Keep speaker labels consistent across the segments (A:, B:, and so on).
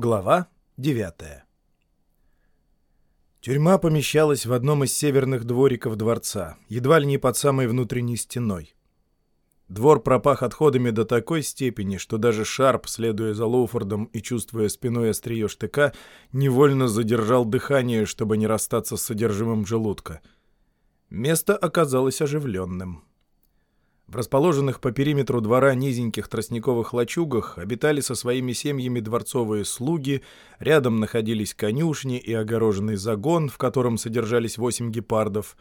A: Глава 9 Тюрьма помещалась в одном из северных двориков дворца, едва ли не под самой внутренней стеной. Двор пропах отходами до такой степени, что даже Шарп, следуя за Лоуфордом и чувствуя спиной острие штыка, невольно задержал дыхание, чтобы не расстаться с содержимым желудка. Место оказалось оживленным. В расположенных по периметру двора низеньких тростниковых лачугах обитали со своими семьями дворцовые слуги, рядом находились конюшни и огороженный загон, в котором содержались восемь гепардов.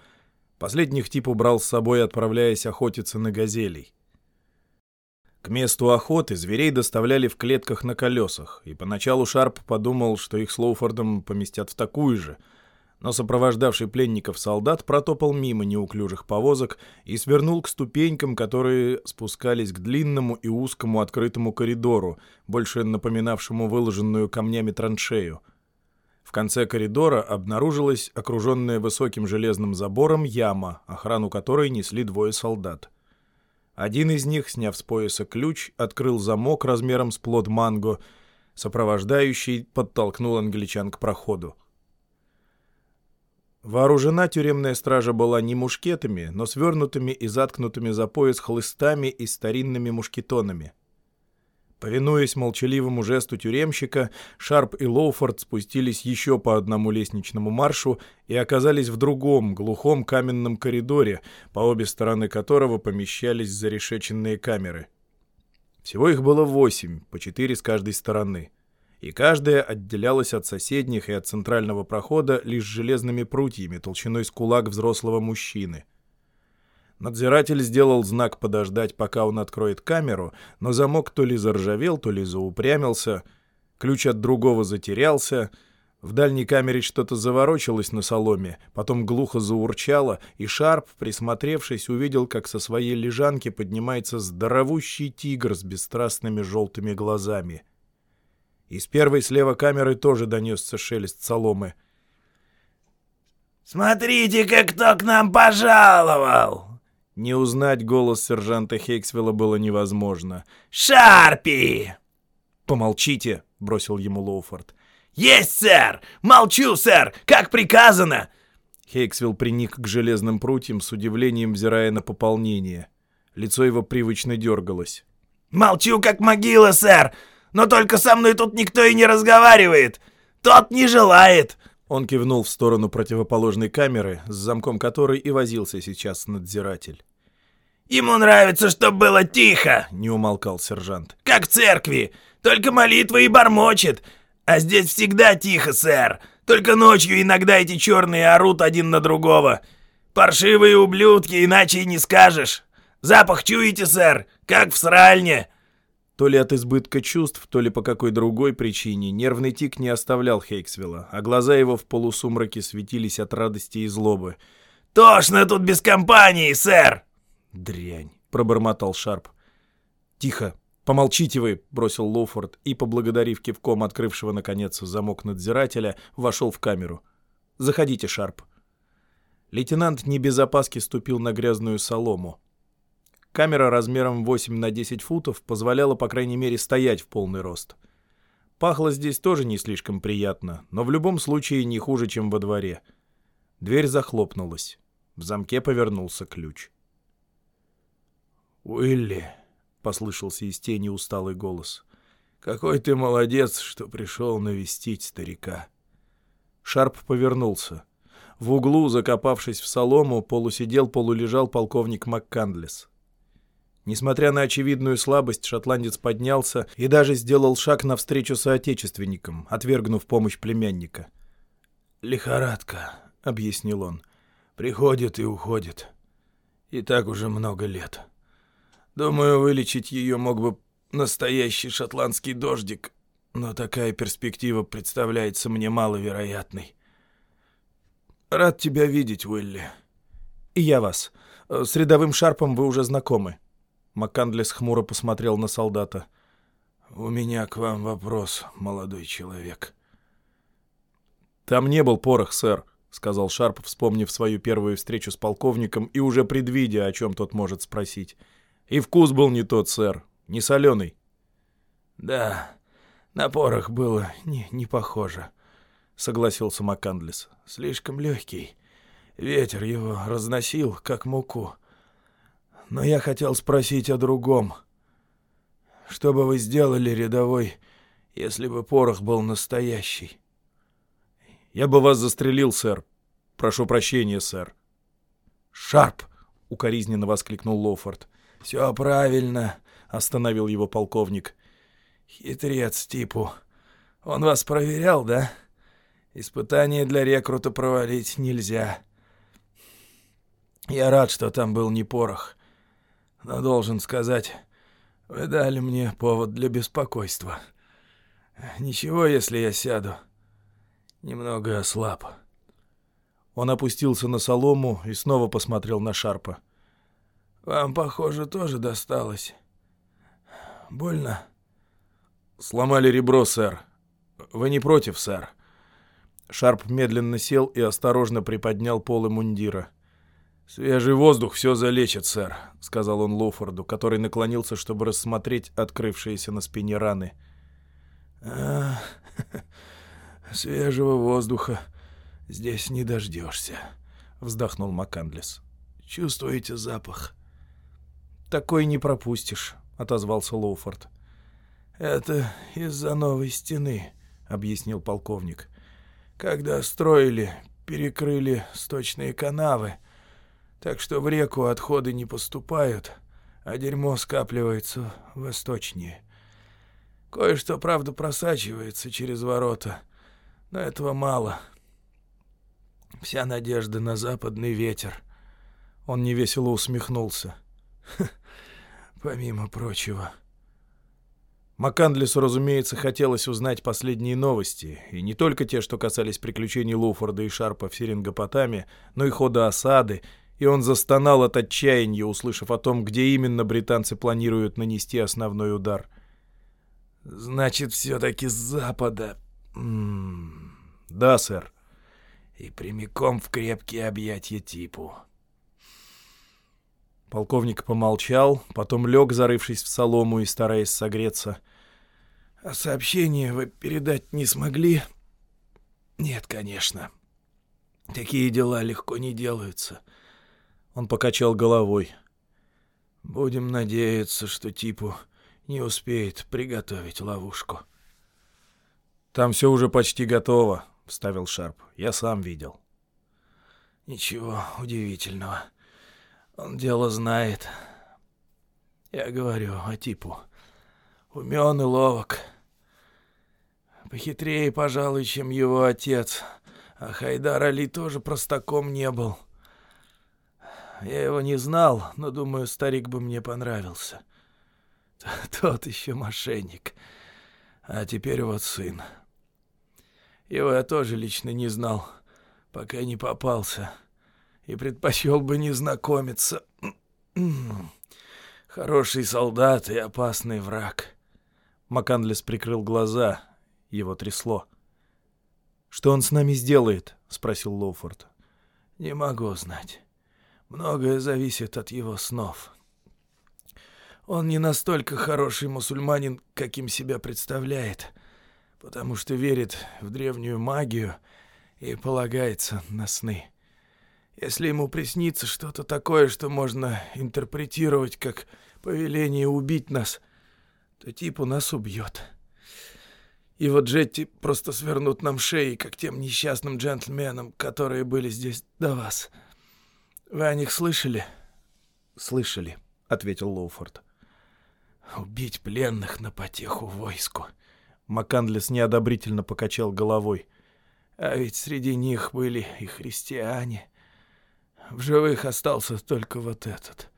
A: Последних тип убрал с собой, отправляясь охотиться на газелей. К месту охоты зверей доставляли в клетках на колесах, и поначалу Шарп подумал, что их с Лоуфордом поместят в такую же — но сопровождавший пленников солдат протопал мимо неуклюжих повозок и свернул к ступенькам, которые спускались к длинному и узкому открытому коридору, больше напоминавшему выложенную камнями траншею. В конце коридора обнаружилась окруженная высоким железным забором яма, охрану которой несли двое солдат. Один из них, сняв с пояса ключ, открыл замок размером с плод манго, сопровождающий подтолкнул англичан к проходу. Вооружена тюремная стража была не мушкетами, но свернутыми и заткнутыми за пояс хлыстами и старинными мушкетонами. Повинуясь молчаливому жесту тюремщика, Шарп и Лоуфорд спустились еще по одному лестничному маршу и оказались в другом, глухом каменном коридоре, по обе стороны которого помещались зарешеченные камеры. Всего их было восемь, по четыре с каждой стороны и каждая отделялась от соседних и от центрального прохода лишь железными прутьями толщиной с кулак взрослого мужчины. Надзиратель сделал знак подождать, пока он откроет камеру, но замок то ли заржавел, то ли заупрямился, ключ от другого затерялся, в дальней камере что-то заворочилось на соломе, потом глухо заурчало, и Шарп, присмотревшись, увидел, как со своей лежанки поднимается здоровущий тигр с бесстрастными желтыми глазами — из первой слева камеры тоже донесся шелест соломы.
B: «Смотрите-ка, кто к нам пожаловал!»
A: Не узнать голос сержанта Хейксвилла было невозможно.
B: «Шарпи!»
A: «Помолчите!» — бросил ему Лоуфорд.
B: «Есть, сэр! Молчу, сэр! Как приказано!»
A: Хейксвилл приник к железным прутьям с удивлением, взирая на пополнение. Лицо его привычно дергалось.
B: «Молчу, как могила, сэр! Но только со мной тут никто и не разговаривает. Тот не желает!»
A: Он кивнул в сторону противоположной камеры, с замком которой и возился сейчас надзиратель.
B: «Ему нравится, чтобы было тихо!»
A: — не умолкал сержант.
B: «Как в церкви! Только молитвы и бормочет! А здесь всегда тихо, сэр! Только ночью иногда эти черные орут один на другого! Паршивые ублюдки, иначе и не скажешь! Запах чуете, сэр? Как в сральне!»
A: То ли от избытка чувств, то ли по какой другой причине нервный тик не оставлял Хейксвилла, а глаза его в полусумраке светились от радости и злобы.
B: «Тошно тут без компании, сэр!»
A: «Дрянь!» — пробормотал Шарп. «Тихо! Помолчите вы!» — бросил Лоуфорд и, поблагодарив кивком открывшего, наконец, замок надзирателя, вошел в камеру. «Заходите, Шарп!» Лейтенант не без опаски ступил на грязную солому. Камера размером 8 на 10 футов позволяла, по крайней мере, стоять в полный рост. Пахло здесь тоже не слишком приятно, но в любом случае не хуже, чем во дворе. Дверь захлопнулась. В замке повернулся ключ.
C: «Уилли», — послышался из тени усталый голос, — «какой ты молодец, что пришел навестить старика».
A: Шарп повернулся. В углу, закопавшись в солому, полусидел, полулежал полковник МакКандлес. Несмотря на очевидную слабость, шотландец поднялся и даже сделал шаг навстречу соотечественникам, отвергнув помощь племянника.
C: «Лихорадка», — объяснил он, — «приходит и уходит. И так уже много лет. Думаю, вылечить ее мог бы настоящий шотландский дождик, но такая перспектива представляется мне маловероятной. Рад тебя видеть, Уилли».
A: «И я вас. С рядовым Шарпом вы уже знакомы». Маккандлес хмуро посмотрел на солдата.
C: «У меня к вам вопрос, молодой человек».
A: «Там не был порох, сэр», — сказал Шарп, вспомнив свою первую встречу с полковником и уже предвидя, о чем тот может спросить. «И вкус был не тот, сэр, не соленый».
C: «Да, На порох было не, не похоже, — согласился МакКандлес. Слишком легкий. Ветер его разносил, как муку. Но я хотел спросить о другом. Что бы вы сделали, рядовой, если бы порох был настоящий?
A: Я бы вас застрелил, сэр. Прошу прощения, сэр.
C: Шарп!
A: — укоризненно воскликнул Лоуфорд.
C: «Все правильно», — остановил его полковник. «Хитрец типу. Он вас проверял, да? Испытание для рекрута провалить нельзя. Я рад, что там был не порох. Но должен сказать, вы дали мне повод для беспокойства. Ничего, если я сяду. Немного ослаб».
A: Он опустился на солому и снова посмотрел на Шарпа.
C: «Вам, похоже, тоже досталось. Больно?»
A: «Сломали ребро, сэр. Вы не против, сэр?» Шарп медленно сел и осторожно приподнял полы мундира. «Свежий воздух все залечит, сэр», — сказал он Лоуфорду, который наклонился, чтобы рассмотреть открывшиеся на спине раны.
C: «А, свежего воздуха здесь не дождешься», — вздохнул МакАндлес. «Чувствуете запах?»
A: «Такой не пропустишь», — отозвался Лоуфорд.
C: «Это из-за новой стены», — объяснил полковник. «Когда строили, перекрыли сточные канавы, так что в реку отходы не поступают, а дерьмо скапливается в источнике. Кое-что, правда, просачивается через ворота, но этого мало. Вся надежда на западный ветер».
A: Он невесело усмехнулся.
C: «Помимо прочего».
A: Макандлису, разумеется, хотелось узнать последние новости, и не только те, что касались приключений Луфорда и Шарпа в Серингопотаме, но и хода осады, и он застонал от отчаяния, услышав о том, где именно британцы планируют нанести основной удар.
C: «Значит, все-таки с запада...»
A: М -м -м. «Да, сэр».
C: «И прямиком в крепкие объятия типу».
A: Полковник помолчал, потом лег, зарывшись в солому и стараясь согреться.
C: «А сообщение вы передать не смогли?» «Нет, конечно. Такие дела легко не делаются».
A: Он покачал головой.
C: «Будем надеяться, что типу не успеет приготовить ловушку».
A: «Там все уже почти готово», — вставил Шарп. «Я сам видел».
C: «Ничего удивительного». Он дело знает. Я говорю о типу. Умен и ловок. Похитрее, пожалуй, чем его отец. А Хайдар Али тоже простаком не был. Я его не знал, но, думаю, старик бы мне понравился. Тот еще мошенник. А теперь вот сын. Его я тоже лично не знал, пока не попался. — и предпочел бы не знакомиться. Хороший солдат и опасный враг.
A: Маканлес прикрыл глаза, его трясло. «Что он с нами сделает?» — спросил Лоуфорд.
C: «Не могу знать. Многое зависит от его снов. Он не настолько хороший мусульманин, каким себя представляет, потому что верит в древнюю магию и полагается на сны. Если ему приснится что-то такое, что можно интерпретировать как повеление убить нас, то типу нас убьет. И вот Джетти просто свернут нам шеи, как тем несчастным джентльменам, которые были здесь до вас. Вы о них слышали?
A: Слышали, ответил Лоуфорд.
C: Убить пленных на потеху войску.
A: Макандлес неодобрительно покачал головой.
C: А ведь среди них были и христиане. В живых остался только вот этот.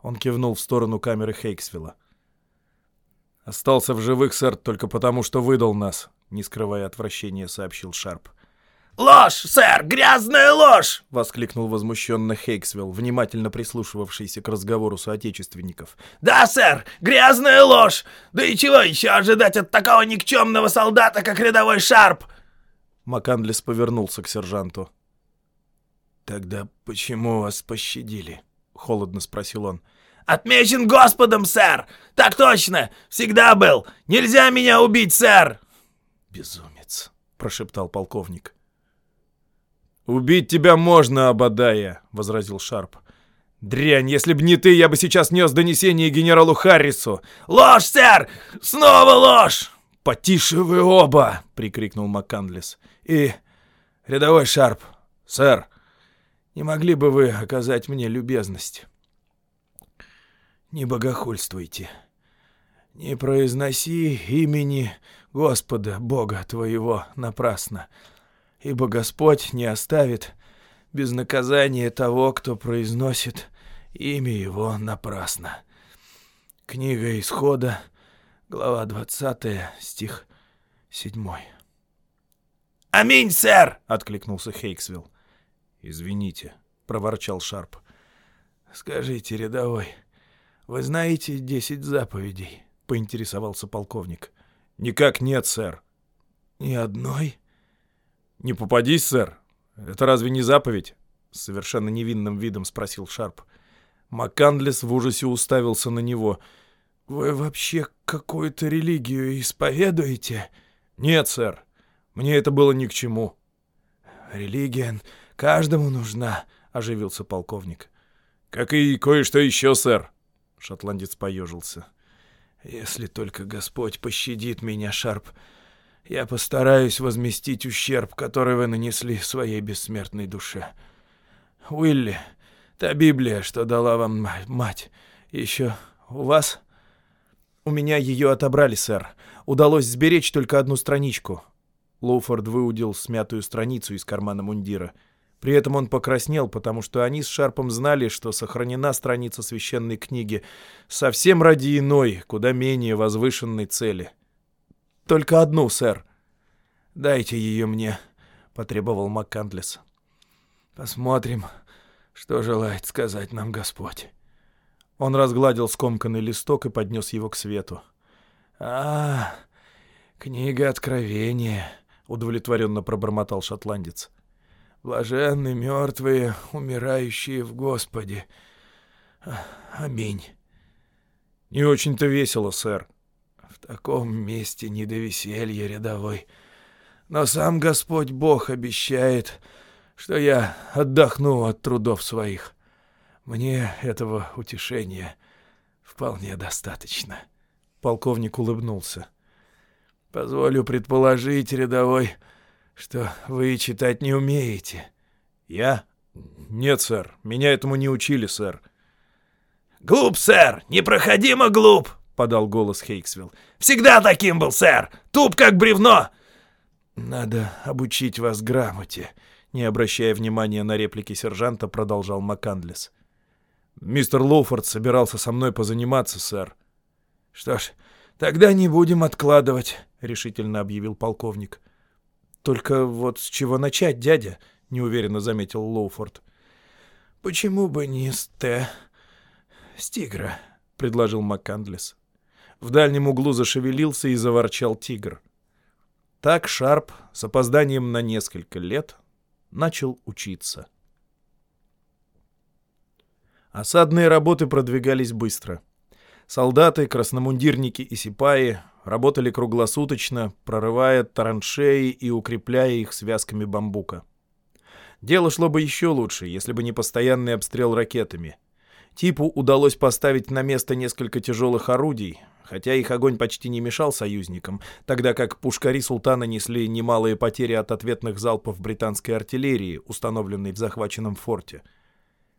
A: Он кивнул в сторону камеры Хейксвилла. «Остался в живых, сэр, только потому, что выдал нас», — не скрывая отвращения, сообщил Шарп.
B: «Ложь, сэр! Грязная ложь!»
A: — воскликнул возмущенно Хейксвилл, внимательно прислушивавшийся к разговору соотечественников.
B: «Да, сэр! Грязная ложь! Да и чего еще ожидать от такого никчемного солдата, как рядовой Шарп?»
A: Макандлес повернулся к сержанту.
C: «Тогда почему вас пощадили?» — холодно спросил он.
B: «Отмечен Господом, сэр! Так точно! Всегда был! Нельзя меня убить, сэр!»
A: безумец», — прошептал полковник. «Убить тебя можно, Абадая», — возразил Шарп. «Дрянь, если б не ты, я бы сейчас нес донесение генералу Харрису!»
B: «Ложь, сэр! Снова ложь!»
A: «Потише вы оба!» — прикрикнул МакКандлес. «И, рядовой Шарп, сэр, не могли бы вы оказать мне любезность?» «Не богохульствуйте. Не произноси имени Господа, Бога твоего, напрасно, ибо Господь не оставит без наказания того, кто произносит имя его напрасно». Книга Исхода, Глава 20, стих 7.
B: «Аминь, сэр!»
A: — откликнулся Хейксвилл. «Извините», — проворчал Шарп. «Скажите, рядовой, вы знаете десять заповедей?» — поинтересовался полковник. «Никак нет, сэр». «Ни одной?» «Не попадись, сэр. Это разве не заповедь?» — совершенно невинным видом спросил Шарп. Маккандлес в ужасе уставился на него — «Вы вообще какую-то религию исповедуете?» «Нет, сэр. Мне это было ни к чему». «Религия каждому нужна», — оживился полковник. «Как и кое-что еще, сэр», — шотландец поежился. «Если только Господь пощадит меня, Шарп, я постараюсь возместить ущерб, который вы нанесли своей бессмертной душе. Уилли, та Библия, что дала вам мать, еще у вас?» «У меня ее отобрали, сэр. Удалось сберечь только одну страничку». Лоуфорд выудил смятую страницу из кармана мундира. При этом он покраснел, потому что они с Шарпом знали, что сохранена страница священной книги совсем ради иной, куда менее возвышенной цели. «Только одну, сэр». «Дайте ее мне», — потребовал МакКантлес. «Посмотрим, что желает сказать нам Господь». Он разгладил скомканный листок и поднес его к свету. «А, книга Откровения», — удовлетворенно пробормотал шотландец. «Блаженны мертвые, умирающие в Господе. Аминь». «Не очень-то весело, сэр». «В таком месте не до веселья рядовой. Но сам Господь Бог обещает, что я отдохну от трудов своих. Мне этого утешения вполне достаточно. Полковник улыбнулся. Позволю предположить, рядовой, что вы читать не умеете. Я? Нет, сэр. Меня этому не учили, сэр.
B: Глуп, сэр, непроходимо глуп, подал голос Хейксвилл. Всегда таким был, сэр. Туп как бревно.
A: Надо обучить вас грамоте, не обращая внимания на реплики сержанта, продолжал Макандлес. Мистер Лоуфорд собирался со мной позаниматься, сэр. Что ж, тогда не будем откладывать, решительно объявил полковник. Только вот с чего начать, дядя? неуверенно заметил Лоуфорд. Почему бы не с Т? С тигра, предложил МакКандлес. В дальнем углу зашевелился и заворчал тигр. Так Шарп с опозданием на несколько лет начал учиться. Осадные работы продвигались быстро. Солдаты, красномундирники и сипаи работали круглосуточно, прорывая траншеи и укрепляя их связками бамбука. Дело шло бы еще лучше, если бы не постоянный обстрел ракетами. Типу удалось поставить на место несколько тяжелых орудий, хотя их огонь почти не мешал союзникам, тогда как пушкари султана несли немалые потери от ответных залпов британской артиллерии, установленной в захваченном форте —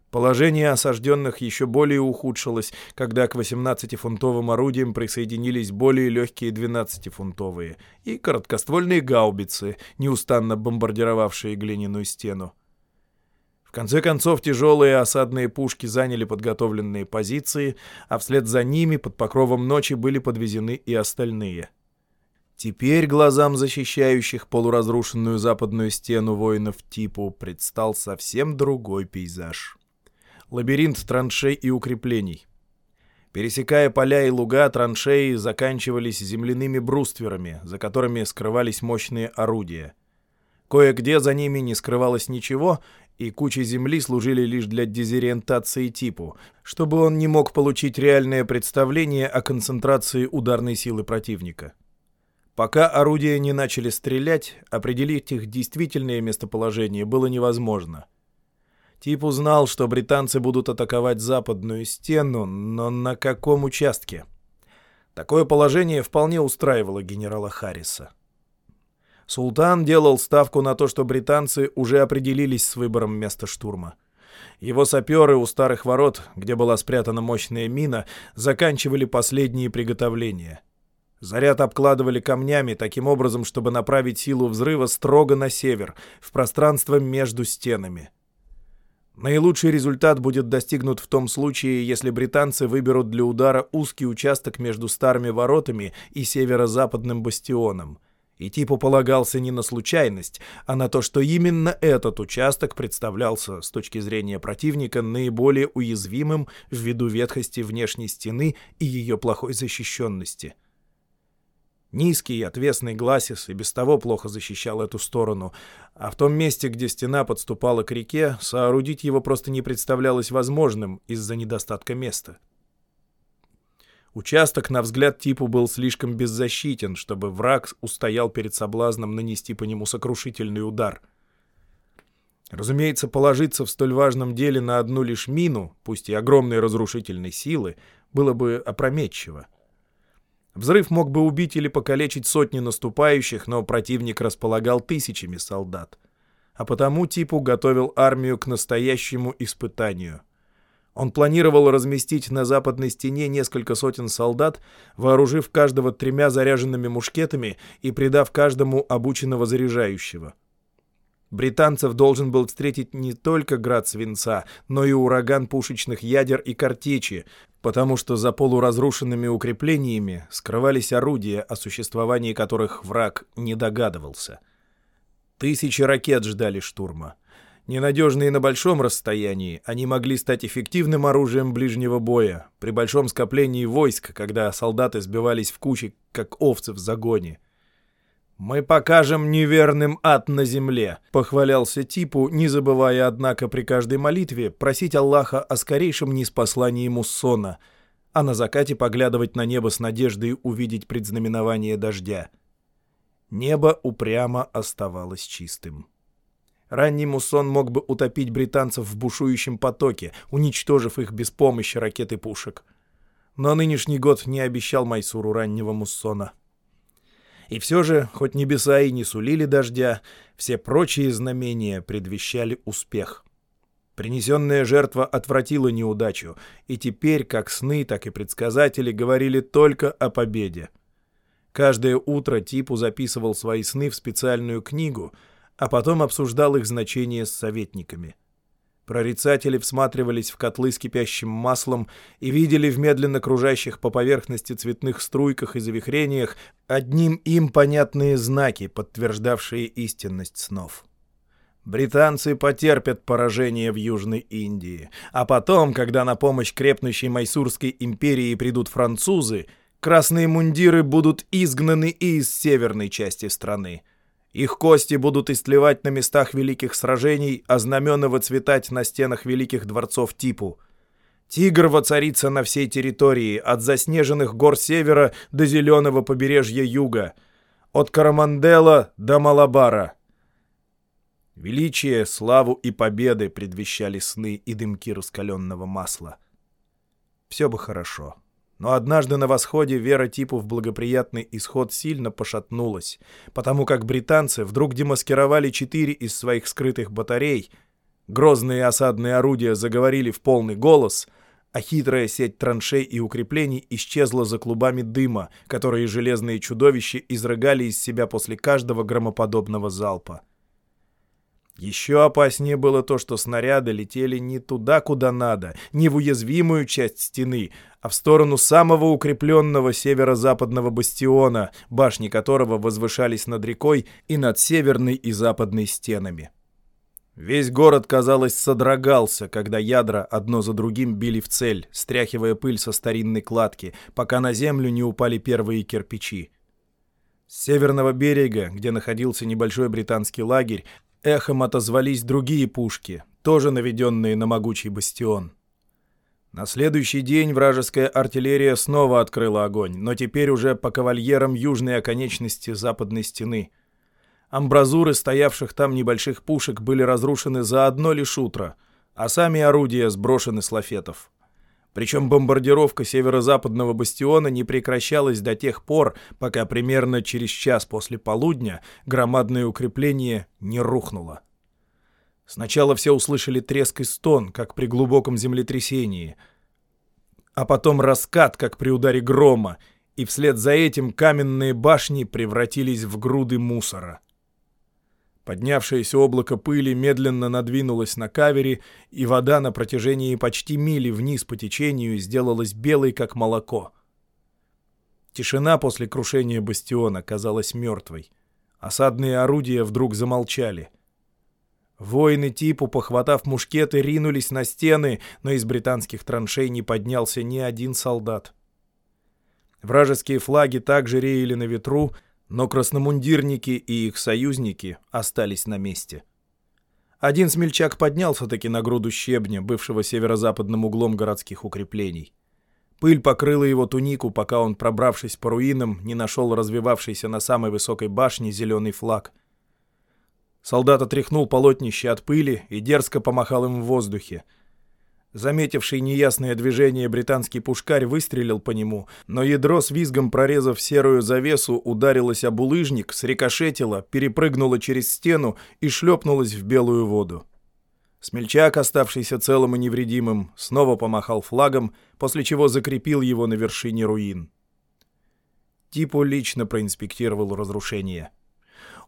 A: Положение осажденных еще более ухудшилось, когда к 18-фунтовым орудиям присоединились более легкие 12-фунтовые и короткоствольные гаубицы, неустанно бомбардировавшие глиняную стену. Конце концов, тяжелые осадные пушки заняли подготовленные позиции, а вслед за ними под покровом ночи были подвезены и остальные. Теперь глазам защищающих полуразрушенную западную стену воинов типу предстал совсем другой пейзаж лабиринт траншей и укреплений. Пересекая поля и луга, траншеи заканчивались земляными брустверами, за которыми скрывались мощные орудия. Кое-где за ними не скрывалось ничего, и кучи земли служили лишь для дезориентации типу, чтобы он не мог получить реальное представление о концентрации ударной силы противника. Пока орудия не начали стрелять, определить их действительное местоположение было невозможно. Тип узнал, что британцы будут атаковать западную стену, но на каком участке? Такое положение вполне устраивало генерала Харриса. Султан делал ставку на то, что британцы уже определились с выбором места штурма. Его саперы у старых ворот, где была спрятана мощная мина, заканчивали последние приготовления. Заряд обкладывали камнями таким образом, чтобы направить силу взрыва строго на север, в пространство между стенами. Наилучший результат будет достигнут в том случае, если британцы выберут для удара узкий участок между старыми воротами и северо-западным бастионом. И типу полагался не на случайность, а на то, что именно этот участок представлялся с точки зрения противника наиболее уязвимым ввиду ветхости внешней стены и ее плохой защищенности. Низкий отвесный гласис и без того плохо защищал эту сторону, а в том месте, где стена подступала к реке, соорудить его просто не представлялось возможным из-за недостатка места. Участок, на взгляд типу, был слишком беззащитен, чтобы враг устоял перед соблазном нанести по нему сокрушительный удар. Разумеется, положиться в столь важном деле на одну лишь мину, пусть и огромной разрушительной силы, было бы опрометчиво. Взрыв мог бы убить или покалечить сотни наступающих, но противник располагал тысячами солдат. А потому типу готовил армию к настоящему испытанию. Он планировал разместить на западной стене несколько сотен солдат, вооружив каждого тремя заряженными мушкетами и придав каждому обученного заряжающего. Британцев должен был встретить не только град свинца, но и ураган пушечных ядер и картечи, потому что за полуразрушенными укреплениями скрывались орудия, о существовании которых враг не догадывался. Тысячи ракет ждали штурма. Ненадежные на большом расстоянии, они могли стать эффективным оружием ближнего боя, при большом скоплении войск, когда солдаты сбивались в кучи, как овцы в загоне. «Мы покажем неверным ад на земле», — похвалялся Типу, не забывая, однако, при каждой молитве просить Аллаха о скорейшем неспослании муссона, а на закате поглядывать на небо с надеждой увидеть предзнаменование дождя. Небо упрямо оставалось чистым. Ранний муссон мог бы утопить британцев в бушующем потоке, уничтожив их без помощи ракет и пушек. Но нынешний год не обещал Майсуру раннего муссона. И все же, хоть небеса и не сулили дождя, все прочие знамения предвещали успех. Принесенная жертва отвратила неудачу, и теперь как сны, так и предсказатели говорили только о победе. Каждое утро Типу записывал свои сны в специальную книгу — а потом обсуждал их значение с советниками. Прорицатели всматривались в котлы с кипящим маслом и видели в медленно кружащих по поверхности цветных струйках и завихрениях одним им понятные знаки, подтверждавшие истинность снов. Британцы потерпят поражение в Южной Индии, а потом, когда на помощь крепнущей Майсурской империи придут французы, красные мундиры будут изгнаны и из северной части страны. Их кости будут истлевать на местах великих сражений, а знамена выцветать на стенах великих дворцов типу. Тигр воцарится на всей территории, от заснеженных гор севера до зеленого побережья юга, от Карамандела до Малабара. Величие, славу и победы предвещали сны и дымки раскаленного масла. Все бы хорошо. Но однажды на восходе вера типу в благоприятный исход сильно пошатнулась, потому как британцы вдруг демаскировали четыре из своих скрытых батарей, грозные осадные орудия заговорили в полный голос, а хитрая сеть траншей и укреплений исчезла за клубами дыма, которые железные чудовища изрыгали из себя после каждого громоподобного залпа. Еще опаснее было то, что снаряды летели не туда, куда надо, не в уязвимую часть стены, а в сторону самого укрепленного северо-западного бастиона, башни которого возвышались над рекой и над северной и западной стенами. Весь город, казалось, содрогался, когда ядра одно за другим били в цель, стряхивая пыль со старинной кладки, пока на землю не упали первые кирпичи. С северного берега, где находился небольшой британский лагерь, Эхом отозвались другие пушки, тоже наведенные на могучий бастион. На следующий день вражеская артиллерия снова открыла огонь, но теперь уже по кавальерам южной оконечности западной стены. Амбразуры стоявших там небольших пушек были разрушены за одно лишь утро, а сами орудия сброшены с лафетов. Причем бомбардировка северо-западного бастиона не прекращалась до тех пор, пока примерно через час после полудня громадное укрепление не рухнуло. Сначала все услышали треск и стон, как при глубоком землетрясении, а потом раскат, как при ударе грома, и вслед за этим каменные башни превратились в груды мусора. Поднявшееся облако пыли медленно надвинулось на кавере, и вода на протяжении почти мили вниз по течению сделалась белой, как молоко. Тишина после крушения бастиона казалась мертвой. Осадные орудия вдруг замолчали — Воины типу, похватав мушкеты, ринулись на стены, но из британских траншей не поднялся ни один солдат. Вражеские флаги также реяли на ветру, но красномундирники и их союзники остались на месте. Один смельчак поднялся-таки на груду щебня, бывшего северо-западным углом городских укреплений. Пыль покрыла его тунику, пока он, пробравшись по руинам, не нашел развивавшийся на самой высокой башне зеленый флаг — Солдат отряхнул полотнище от пыли и дерзко помахал им в воздухе. Заметивший неясное движение британский пушкарь выстрелил по нему, но ядро с визгом прорезав серую завесу ударилось об улыжник, срикошетило, перепрыгнуло через стену и шлепнулось в белую воду. Смельчак, оставшийся целым и невредимым, снова помахал флагом, после чего закрепил его на вершине руин. Типу лично проинспектировал разрушение.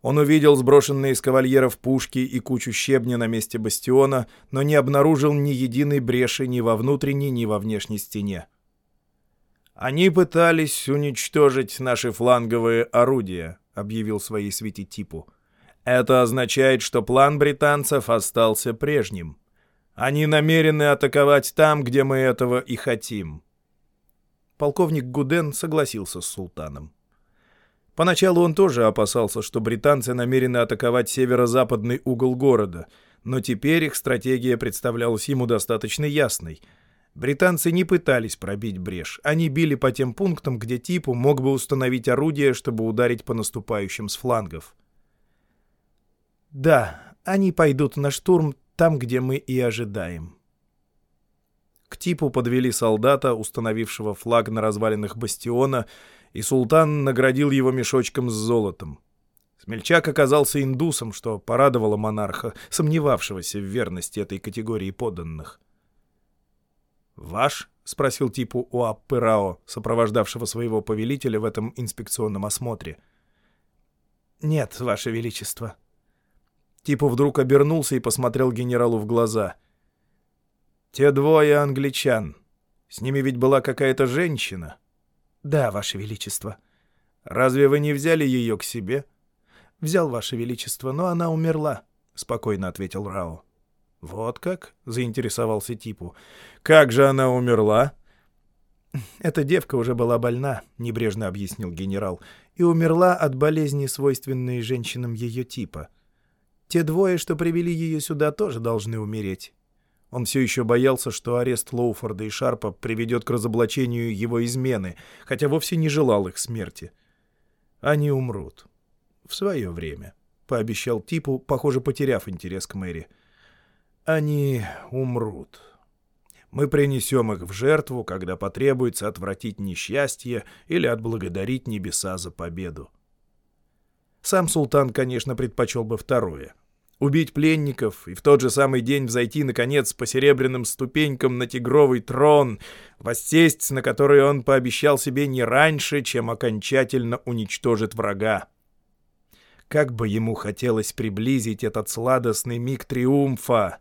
A: Он увидел сброшенные из кавальеров пушки и кучу щебня на месте бастиона, но не обнаружил ни единой бреши ни во внутренней, ни во внешней стене. «Они пытались уничтожить наши фланговые орудия», — объявил своей свите типу. «Это означает, что план британцев остался прежним. Они намерены атаковать там, где мы этого и хотим». Полковник Гуден согласился с султаном. Поначалу он тоже опасался, что британцы намерены атаковать северо-западный угол города, но теперь их стратегия представлялась ему достаточно ясной. Британцы не пытались пробить брешь, они били по тем пунктам, где Типу мог бы установить орудие, чтобы ударить по наступающим с флангов. «Да, они пойдут на штурм там, где мы и ожидаем», к типу подвели солдата, установившего флаг на развалинах бастиона, и султан наградил его мешочком с золотом. Смельчак оказался индусом, что порадовало монарха, сомневавшегося в верности этой категории подданных. «Ваш?» — спросил типу у Аппырао, сопровождавшего своего повелителя в этом инспекционном осмотре. «Нет, ваше величество». Типу вдруг обернулся и посмотрел генералу в глаза. «Те двое англичан. С ними ведь была какая-то женщина». «Да, Ваше Величество». «Разве вы не взяли ее к себе?» «Взял, Ваше Величество, но она умерла», — спокойно ответил Рао. «Вот как?» — заинтересовался Типу. «Как же она умерла?» «Эта девка уже была больна», — небрежно объяснил генерал, «и умерла от болезни, свойственной женщинам ее типа. Те двое, что привели ее сюда, тоже должны умереть. Он все еще боялся, что арест Лоуфорда и Шарпа приведет к разоблачению его измены, хотя вовсе не желал их смерти. Они умрут. В свое время, — пообещал Типу, похоже, потеряв интерес к Мэри. Они умрут. Мы принесем их в жертву, когда потребуется отвратить несчастье или отблагодарить небеса за победу. Сам султан, конечно, предпочел бы второе — убить пленников и в тот же самый день взойти, наконец, по серебряным ступенькам на тигровый трон, воссесть, на который он пообещал себе не раньше, чем окончательно уничтожит врага. Как бы ему хотелось приблизить этот сладостный миг триумфа!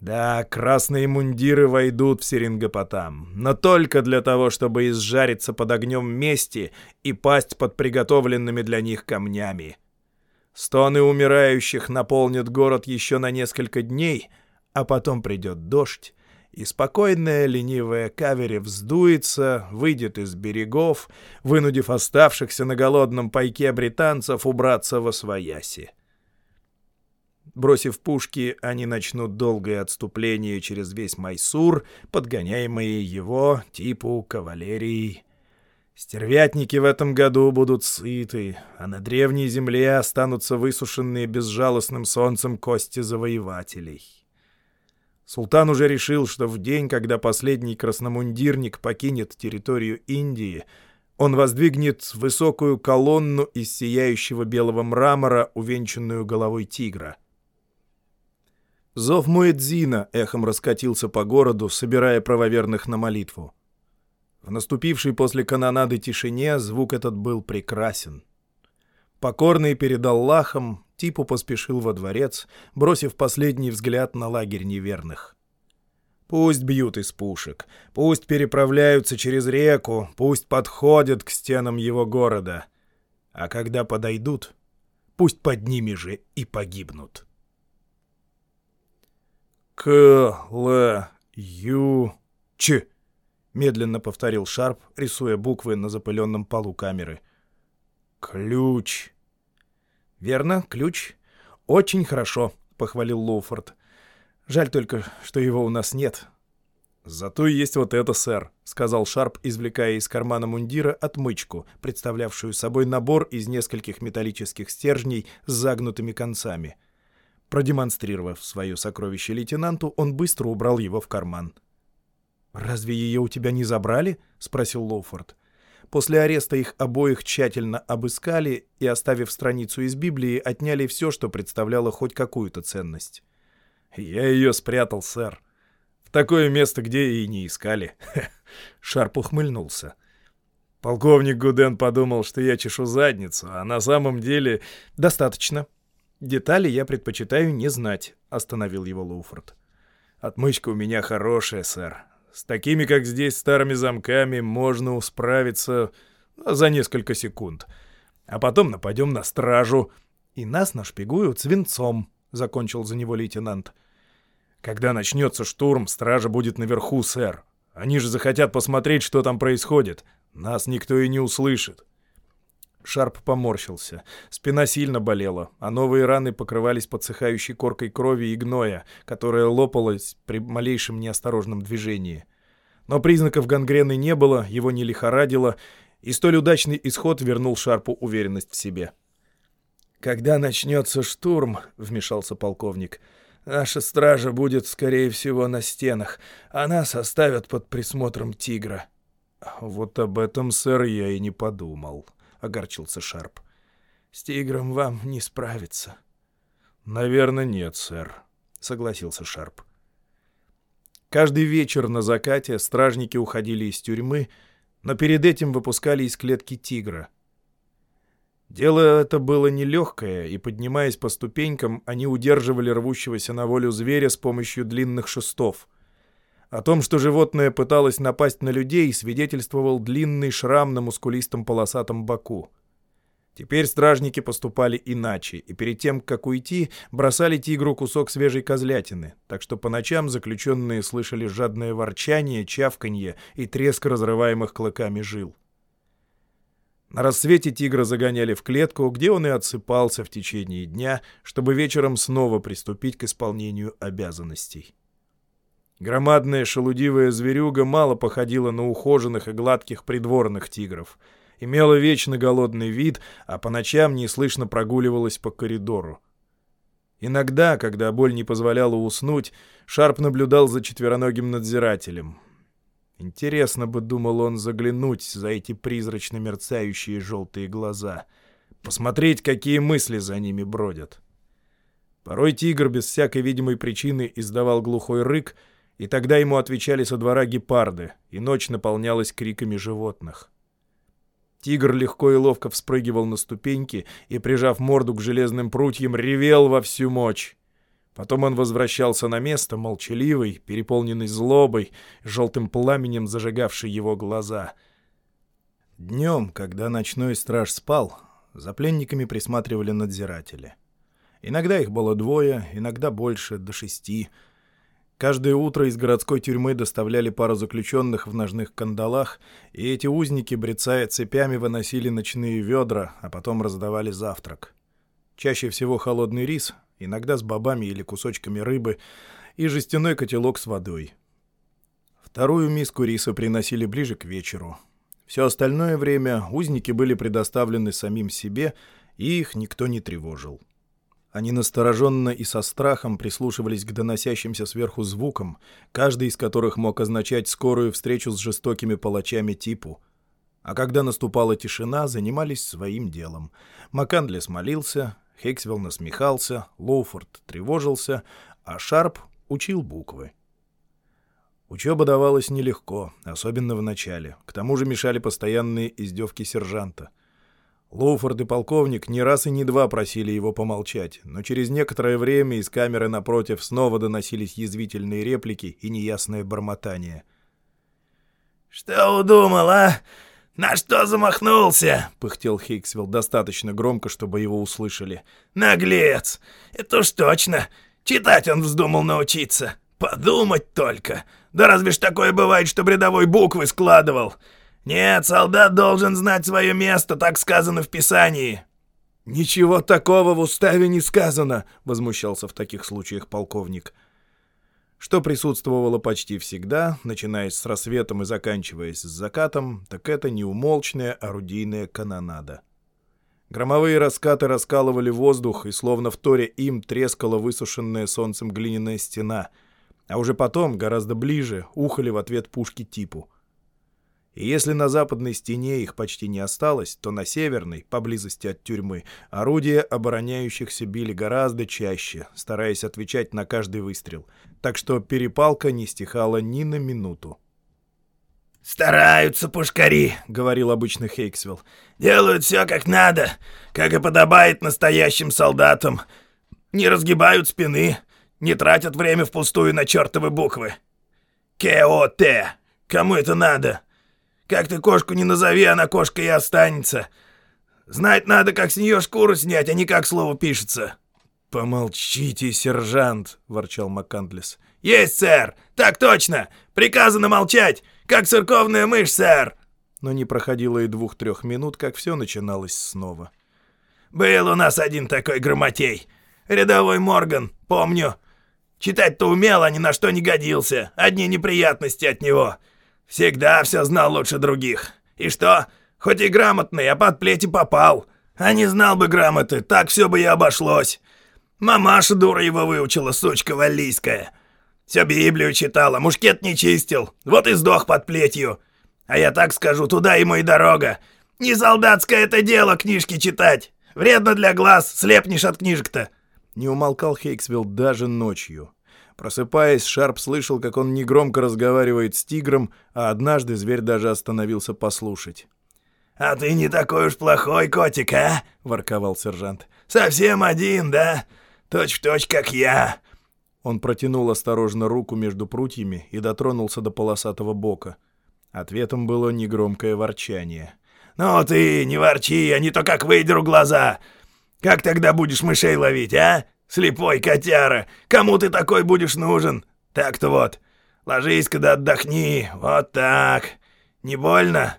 A: Да, красные мундиры войдут в Серингопотам, но только для того, чтобы изжариться под огнем мести и пасть под приготовленными для них камнями. Стоны умирающих наполнят город еще на несколько дней, а потом придет дождь, и спокойная ленивая кавери вздуется, выйдет из берегов, вынудив оставшихся на голодном пайке британцев убраться во свояси. Бросив пушки, они начнут долгое отступление через весь Майсур, подгоняемые его типу кавалерией. Стервятники в этом году будут сыты, а на древней земле останутся высушенные безжалостным солнцем кости завоевателей. Султан уже решил, что в день, когда последний красномундирник покинет территорию Индии, он воздвигнет высокую колонну из сияющего белого мрамора, увенчанную головой тигра. Зов Муэдзина эхом раскатился по городу, собирая правоверных на молитву. В наступившей после канонады тишине звук этот был прекрасен. Покорный перед Аллахом, Типу поспешил во дворец, бросив последний взгляд на лагерь неверных. Пусть бьют из пушек, пусть переправляются через реку, пусть подходят к стенам его города. А когда подойдут, пусть под ними же и погибнут. К-Л-Ю-Ч медленно повторил Шарп, рисуя буквы на запыленном полу камеры. «Ключ». «Верно, ключ. Очень хорошо», — похвалил Лоуфорд. «Жаль только, что его у нас нет». «Зато есть вот это, сэр», — сказал Шарп, извлекая из кармана мундира отмычку, представлявшую собой набор из нескольких металлических стержней с загнутыми концами. Продемонстрировав свое сокровище лейтенанту, он быстро убрал его в карман. «Разве ее у тебя не забрали?» — спросил Лоуфорд. После ареста их обоих тщательно обыскали и, оставив страницу из Библии, отняли все, что представляло хоть какую-то ценность. «Я ее спрятал, сэр. В такое место, где и не искали». Шарп ухмыльнулся. Полковник Гуден подумал, что я чешу задницу, а на самом деле... «Достаточно. Детали я предпочитаю не знать», — остановил его Лоуфорд. «Отмычка у меня хорошая, сэр. С такими, как здесь, старыми замками можно справиться за несколько секунд. А потом нападем на стражу. И нас нашпигуют свинцом, — закончил за него лейтенант. Когда начнется штурм, стража будет наверху, сэр. Они же захотят посмотреть, что там происходит. Нас никто и не услышит. Шарп поморщился. Спина сильно болела, а новые раны покрывались подсыхающей коркой крови и гноя, которая лопалась при малейшем неосторожном движении. Но признаков гангрены не было, его не лихорадило, и столь удачный исход вернул Шарпу уверенность в себе. «Когда начнется штурм», — вмешался полковник, — «наша стража будет, скорее всего, на стенах, а нас оставят под присмотром тигра». «Вот об этом, сэр, я и не подумал», — огорчился Шарп. «С тигром вам не справиться». «Наверное, нет, сэр», — согласился Шарп. Каждый вечер на закате стражники уходили из тюрьмы, но перед этим выпускали из клетки тигра. Дело это было нелегкое, и, поднимаясь по ступенькам, они удерживали рвущегося на волю зверя с помощью длинных шестов. О том, что животное пыталось напасть на людей, свидетельствовал длинный шрам на мускулистом полосатом боку. Теперь стражники поступали иначе, и перед тем, как уйти, бросали тигру кусок свежей козлятины, так что по ночам заключенные слышали жадное ворчание, чавканье и треск разрываемых клыками жил. На рассвете тигра загоняли в клетку, где он и отсыпался в течение дня, чтобы вечером снова приступить к исполнению обязанностей. Громадная шелудивая зверюга мало походила на ухоженных и гладких придворных тигров. Имела вечно голодный вид, а по ночам неслышно прогуливалась по коридору. Иногда, когда боль не позволяла уснуть, Шарп наблюдал за четвероногим надзирателем. Интересно бы, думал он, заглянуть за эти призрачно мерцающие желтые глаза. Посмотреть, какие мысли за ними бродят. Порой тигр без всякой видимой причины издавал глухой рык — и тогда ему отвечали со двора гепарды, и ночь наполнялась криками животных. Тигр легко и ловко вспрыгивал на ступеньки и, прижав морду к железным прутьям, ревел во всю мощь. Потом он возвращался на место, молчаливый, переполненный злобой, желтым пламенем зажигавший его глаза. Днем, когда ночной страж спал, за пленниками присматривали надзиратели. Иногда их было двое, иногда больше, до шести — Каждое утро из городской тюрьмы доставляли пару заключенных в ножных кандалах, и эти узники, брецая цепями, выносили ночные ведра, а потом раздавали завтрак. Чаще всего холодный рис, иногда с бобами или кусочками рыбы, и жестяной котелок с водой. Вторую миску риса приносили ближе к вечеру. Все остальное время узники были предоставлены самим себе, и их никто не тревожил. Они настороженно и со страхом прислушивались к доносящимся сверху звукам, каждый из которых мог означать скорую встречу с жестокими палачами типу. А когда наступала тишина, занимались своим делом. Макандлес молился, Хейксвилл насмехался, Лоуфорд тревожился, а Шарп учил буквы. Учеба давалась нелегко, особенно в начале. К тому же мешали постоянные издевки сержанта. Лоуфорд и полковник не раз и не два просили его помолчать, но через некоторое время из камеры напротив снова доносились язвительные реплики и неясное бормотание.
B: «Что удумал, а? На что замахнулся?»
A: — пыхтел Хейксвилл достаточно громко, чтобы его услышали.
B: «Наглец! Это уж точно! Читать он вздумал научиться! Подумать только! Да разве ж такое бывает, что рядовой буквы складывал? Нет, солдат должен знать свое место, так сказано в Писании.
A: «Ничего такого в уставе не сказано», — возмущался в таких случаях полковник. Что присутствовало почти всегда, начиная с рассветом и заканчиваясь с закатом, так это неумолчная орудийная канонада. Громовые раскаты раскалывали воздух, и словно в торе им трескала высушенная солнцем глиняная стена, а уже потом, гораздо ближе, ухали в ответ пушки типу — и если на западной стене их почти не осталось, то на северной, поблизости от тюрьмы, орудия обороняющихся били гораздо чаще, стараясь отвечать на каждый выстрел. Так что перепалка не стихала ни на минуту.
B: «Стараются пушкари», — говорил обычно Хейксвилл. «Делают все как надо, как и подобает настоящим солдатам. Не разгибают спины, не тратят время впустую на чертовы буквы. КОТ. Кому это надо?» Как ты кошку не назови, она кошка и останется. Знать надо, как с нее шкуру снять, а не как слово пишется».
A: «Помолчите, сержант», — ворчал МакКандлес.
B: «Есть, сэр! Так точно! Приказано молчать! Как церковная мышь, сэр!»
A: Но не проходило и двух-трех минут, как все начиналось снова.
B: «Был у нас один такой грамотей. Рядовой Морган, помню. Читать-то умел, а ни на что не годился. Одни неприятности от него. Всегда все знал лучше других. И что? Хоть и грамотный, а под плети попал. А не знал бы грамоты, так все бы и обошлось. Мамаша дура его выучила, сучка валлийская. Все Библию читала, мушкет не чистил. Вот и сдох под плетью. А я так скажу, туда ему и дорога. Не солдатское это дело книжки читать. Вредно для глаз, слепнешь от книжек-то.
A: Не умолкал Хейксвилл даже ночью. Просыпаясь, Шарп слышал, как он негромко разговаривает с тигром, а однажды зверь даже остановился послушать.
B: «А ты не такой уж плохой котик, а?» — ворковал сержант. «Совсем один, да? Точь в точь, как я!»
A: Он протянул осторожно руку между прутьями и дотронулся до полосатого бока. Ответом было негромкое ворчание.
B: «Ну ты, не ворчи, а не то как выдеру глаза! Как тогда будешь мышей ловить, а? Слепой котяра, кому ты такой будешь нужен? Так-то вот, ложись-ка да отдохни, вот так. Не больно?»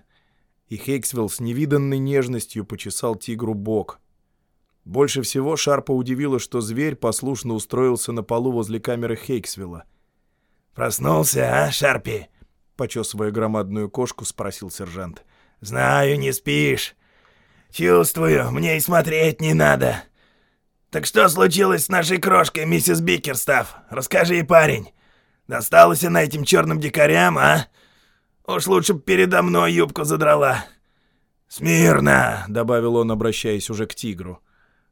A: И Хейксвилл с невиданной нежностью почесал тигру бок. Больше всего Шарпа удивило, что зверь послушно устроился на полу возле камеры Хейксвилла.
B: «Проснулся, а, Шарпи?» — почесывая громадную кошку, спросил сержант. «Знаю, не спишь. Чувствую, мне и смотреть не надо. «Так что случилось с нашей крошкой, миссис Бикерстав? Расскажи, парень. Досталось она этим черным дикарям, а? Уж лучше б передо мной юбку задрала».
A: «Смирно!» — добавил он, обращаясь уже к тигру.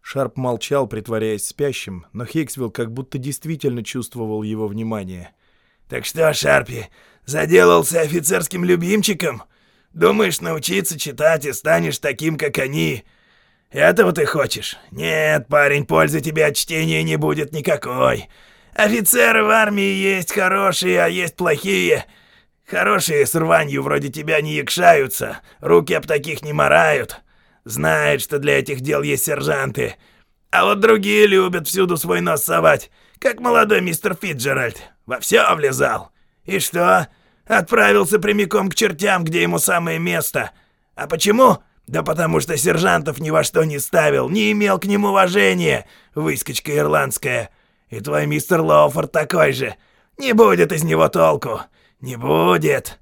A: Шарп молчал, притворяясь спящим, но Хиксвилл как будто действительно чувствовал его внимание.
B: «Так что, Шарпи, заделался офицерским любимчиком? Думаешь, научиться читать и станешь таким, как они?» Этого ты хочешь? Нет, парень, пользы тебе от чтения не будет никакой. Офицеры в армии есть хорошие, а есть плохие. Хорошие с рванью вроде тебя не якшаются, руки об таких не морают. Знают, что для этих дел есть сержанты. А вот другие любят всюду свой нос совать, как молодой мистер Фитджеральд. Во все влезал. И что? Отправился прямиком к чертям, где ему самое место. А почему? Да потому что сержантов ни во что не ставил, не имел к ним уважения, выскочка ирландская. И твой мистер Лоуфорд такой же. Не будет из него толку. Не будет.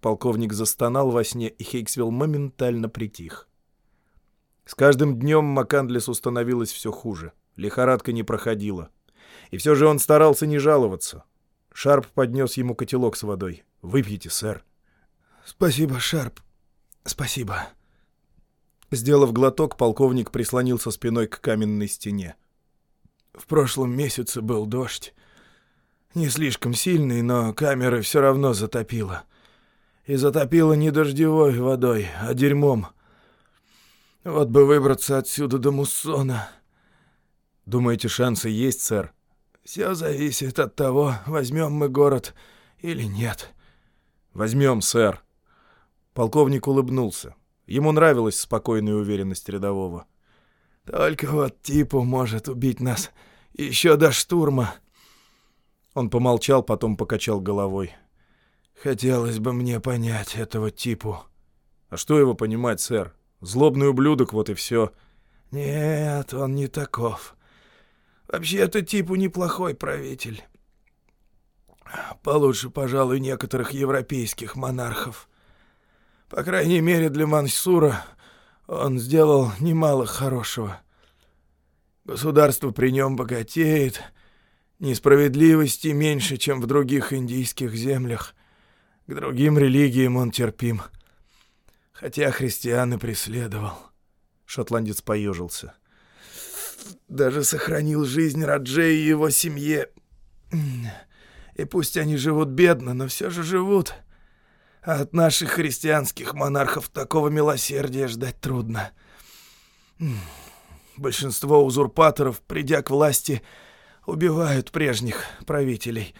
A: Полковник застонал во сне, и Хейксвилл моментально притих. С каждым днем Макандлесу становилось все хуже. Лихорадка не проходила. И все же он старался не жаловаться. Шарп поднес ему котелок с водой. «Выпьете, сэр».
C: «Спасибо, Шарп. Спасибо».
A: Сделав глоток, полковник прислонился спиной к каменной стене.
C: «В прошлом месяце был дождь. Не слишком сильный, но камеры все равно затопило. И затопило не дождевой водой, а дерьмом. Вот бы выбраться отсюда до Муссона».
A: «Думаете, шансы есть, сэр?»
C: «Все зависит от того, возьмем мы город или нет».
A: «Возьмем, сэр». Полковник улыбнулся. Ему нравилась спокойная уверенность рядового.
C: «Только вот типу может убить нас еще до штурма».
A: Он помолчал, потом покачал головой.
C: «Хотелось бы мне понять этого типу».
A: «А что его понимать, сэр? Злобный ублюдок, вот и все».
C: «Нет, он не таков. Вообще-то типу неплохой правитель. Получше, пожалуй, некоторых европейских монархов. По крайней мере, для Мансура он сделал немало хорошего. Государство при нем богатеет, несправедливости меньше, чем в других индийских землях. К другим религиям он терпим, хотя христиан и преследовал.
A: Шотландец поежился.
C: Даже сохранил жизнь Раджей и его семье. И пусть они живут бедно, но все же живут. — от наших христианских монархов такого милосердия ждать трудно. Большинство узурпаторов, придя к власти, убивают прежних правителей.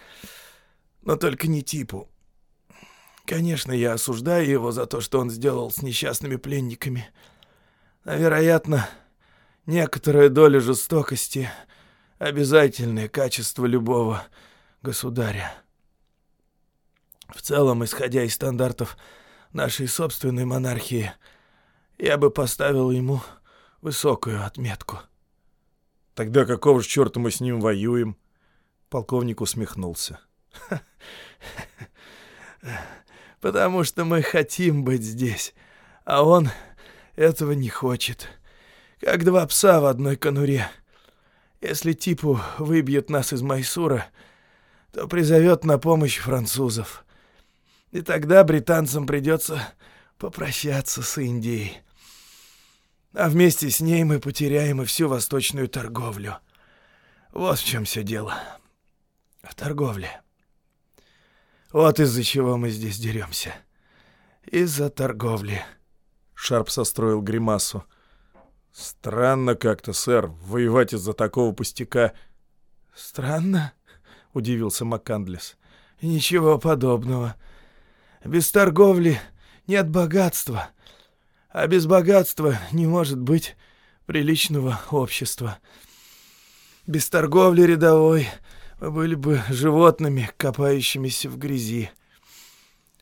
C: Но только не типу. Конечно, я осуждаю его за то, что он сделал с несчастными пленниками. А, вероятно, некоторая доля жестокости — обязательное качество любого государя. В целом, исходя из стандартов нашей собственной монархии, я бы поставил ему высокую отметку.
A: Тогда какого ж черта мы с ним воюем? Полковник усмехнулся.
C: Потому что мы хотим быть здесь, а он этого не хочет. Как два пса в одной конуре. Если Типу выбьет нас из Майсура, то призовет на помощь французов. И тогда британцам придется попрощаться с Индией. А вместе с ней мы потеряем и всю восточную торговлю. Вот в чем все дело. В торговле. Вот из-за чего мы здесь деремся. Из-за торговли.
A: Шарп состроил гримасу. Странно как-то, сэр, воевать из-за такого пустяка.
C: Странно? Удивился Маккандлес. Ничего подобного. — без торговли нет богатства, а без богатства не может быть приличного общества. Без торговли рядовой мы были бы животными, копающимися в грязи.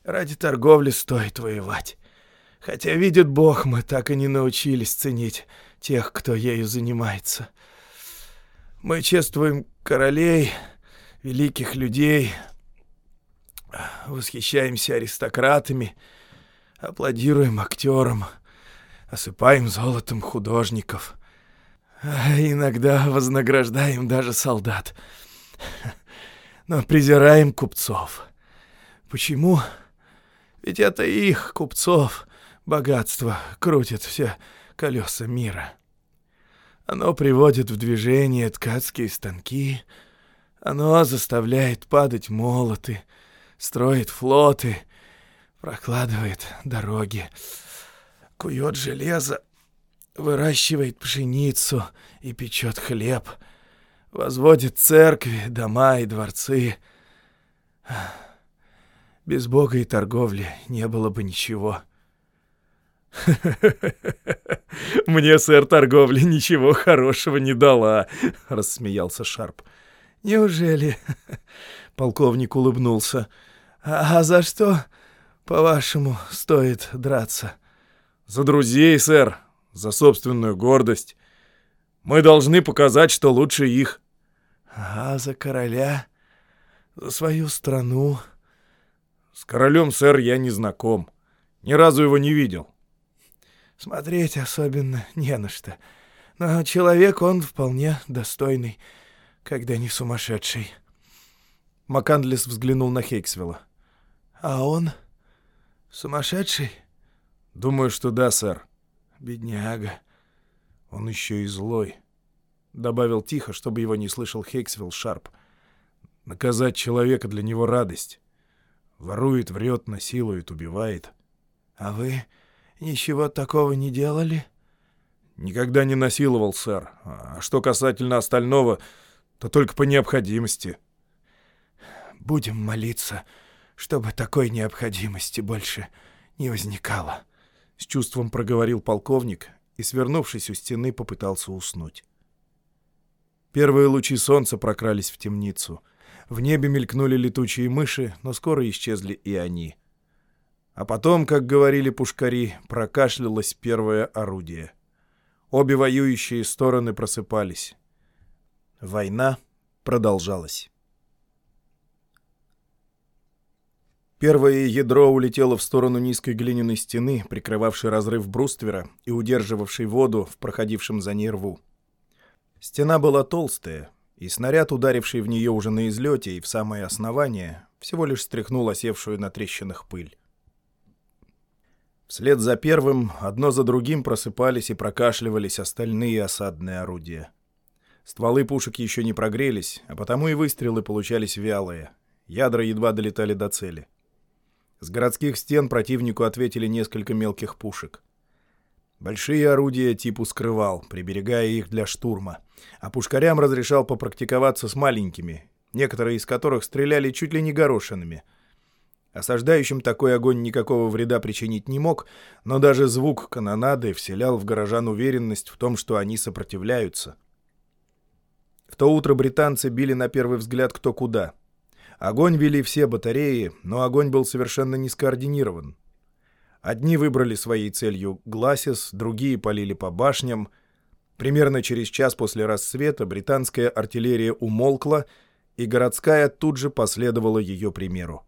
C: Ради торговли стоит воевать. Хотя, видит Бог, мы так и не научились ценить тех, кто ею занимается. Мы чествуем королей, великих людей, Восхищаемся аристократами, аплодируем актерам, осыпаем золотом художников. А иногда вознаграждаем даже солдат. Но презираем купцов. Почему? Ведь это их, купцов, богатство крутит все колеса мира. Оно приводит в движение ткацкие станки, оно заставляет падать молоты — строит флоты, прокладывает дороги, кует железо, выращивает пшеницу и печет хлеб, возводит церкви, дома и дворцы. Без Бога и торговли не было бы ничего.
A: «Мне, сэр, торговля ничего хорошего не дала», — рассмеялся Шарп.
C: «Неужели?» — полковник улыбнулся. А, за что, по-вашему, стоит драться?
A: За друзей, сэр, за собственную гордость. Мы должны показать, что лучше их.
C: А за короля, за свою страну.
A: С королем, сэр, я не знаком. Ни разу его не видел.
C: Смотреть особенно не на что. Но человек он вполне достойный, когда не сумасшедший.
A: Макандлес взглянул на Хейксвилла.
C: А он сумасшедший?
A: Думаю, что да, сэр.
C: Бедняга.
A: Он еще и злой. Добавил тихо, чтобы его не слышал Хейксвилл Шарп. Наказать человека для него радость. Ворует, врет, насилует, убивает.
C: А вы ничего такого не делали?
A: Никогда не насиловал, сэр. А что касательно остального, то только по необходимости.
C: Будем молиться, чтобы такой необходимости больше не возникало. С чувством проговорил полковник и, свернувшись у стены, попытался уснуть.
A: Первые лучи солнца прокрались в темницу. В небе мелькнули летучие мыши, но скоро исчезли и они. А потом, как говорили пушкари, прокашлялось первое орудие. Обе воюющие стороны просыпались. Война продолжалась. Первое ядро улетело в сторону низкой глиняной стены, прикрывавшей разрыв бруствера и удерживавшей воду в проходившем за ней рву. Стена была толстая, и снаряд, ударивший в нее уже на излете и в самое основание, всего лишь стряхнул осевшую на трещинах пыль. Вслед за первым, одно за другим просыпались и прокашливались остальные осадные орудия. Стволы пушек еще не прогрелись, а потому и выстрелы получались вялые. Ядра едва долетали до цели. С городских стен противнику ответили несколько мелких пушек. Большие орудия типу скрывал, приберегая их для штурма, а пушкарям разрешал попрактиковаться с маленькими, некоторые из которых стреляли чуть ли не горошинами. Осаждающим такой огонь никакого вреда причинить не мог, но даже звук канонады вселял в горожан уверенность в том, что они сопротивляются. В то утро британцы били на первый взгляд кто куда — Огонь вели все батареи, но огонь был совершенно не скоординирован. Одни выбрали своей целью Гласис, другие полили по башням. Примерно через час после рассвета британская артиллерия умолкла, и городская тут же последовала ее примеру.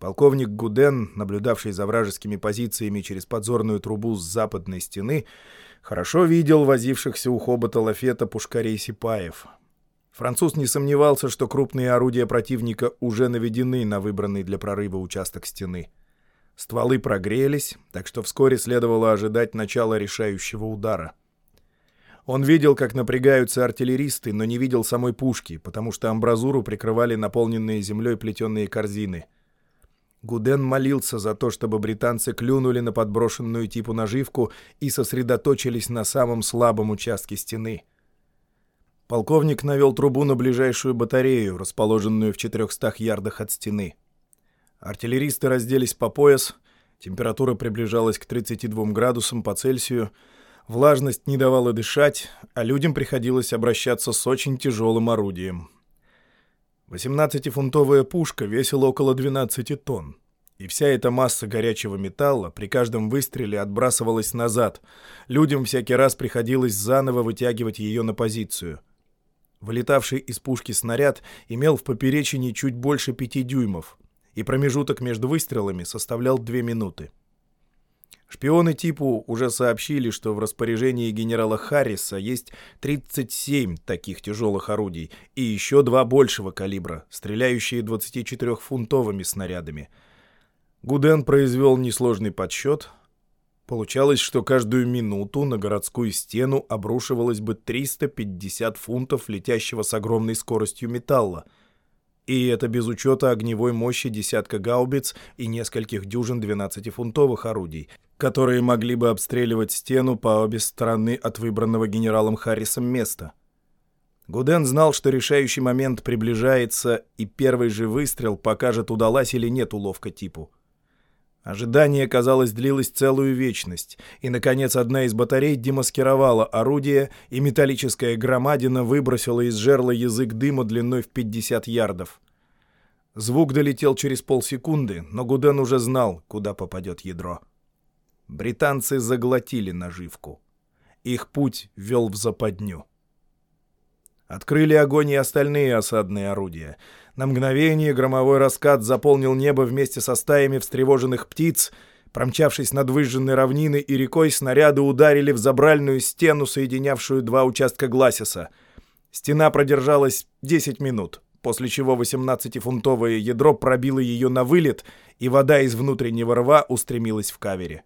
A: Полковник Гуден, наблюдавший за вражескими позициями через подзорную трубу с западной стены, хорошо видел возившихся у хобота лафета пушкарей Сипаев — Француз не сомневался, что крупные орудия противника уже наведены на выбранный для прорыва участок стены. Стволы прогрелись, так что вскоре следовало ожидать начала решающего удара. Он видел, как напрягаются артиллеристы, но не видел самой пушки, потому что амбразуру прикрывали наполненные землей плетеные корзины. Гуден молился за то, чтобы британцы клюнули на подброшенную типу наживку и сосредоточились на самом слабом участке стены — Полковник навел трубу на ближайшую батарею, расположенную в 400 ярдах от стены. Артиллеристы разделись по пояс, температура приближалась к 32 градусам по Цельсию, влажность не давала дышать, а людям приходилось обращаться с очень тяжелым орудием. 18-фунтовая пушка весила около 12 тонн, и вся эта масса горячего металла при каждом выстреле отбрасывалась назад. Людям всякий раз приходилось заново вытягивать ее на позицию — Вылетавший из пушки снаряд имел в поперечине чуть больше пяти дюймов, и промежуток между выстрелами составлял две минуты. Шпионы типу уже сообщили, что в распоряжении генерала Харриса есть 37 таких тяжелых орудий и еще два большего калибра, стреляющие 24-фунтовыми снарядами. Гуден произвел несложный подсчет — Получалось, что каждую минуту на городскую стену обрушивалось бы 350 фунтов летящего с огромной скоростью металла. И это без учета огневой мощи десятка гаубиц и нескольких дюжин 12-фунтовых орудий, которые могли бы обстреливать стену по обе стороны от выбранного генералом Харрисом места. Гуден знал, что решающий момент приближается, и первый же выстрел покажет, удалась или нет уловка типу. Ожидание, казалось, длилось целую вечность, и, наконец, одна из батарей демаскировала орудие, и металлическая громадина выбросила из жерла язык дыма длиной в 50 ярдов. Звук долетел через полсекунды, но Гуден уже знал, куда попадет ядро. Британцы заглотили наживку. Их путь вел в западню. Открыли огонь и остальные осадные орудия. На мгновение громовой раскат заполнил небо вместе со стаями встревоженных птиц. Промчавшись над выжженной равниной и рекой, снаряды ударили в забральную стену, соединявшую два участка Гласиса. Стена продержалась 10 минут, после чего 18-фунтовое ядро пробило ее на вылет, и вода из внутреннего рва устремилась в кавере.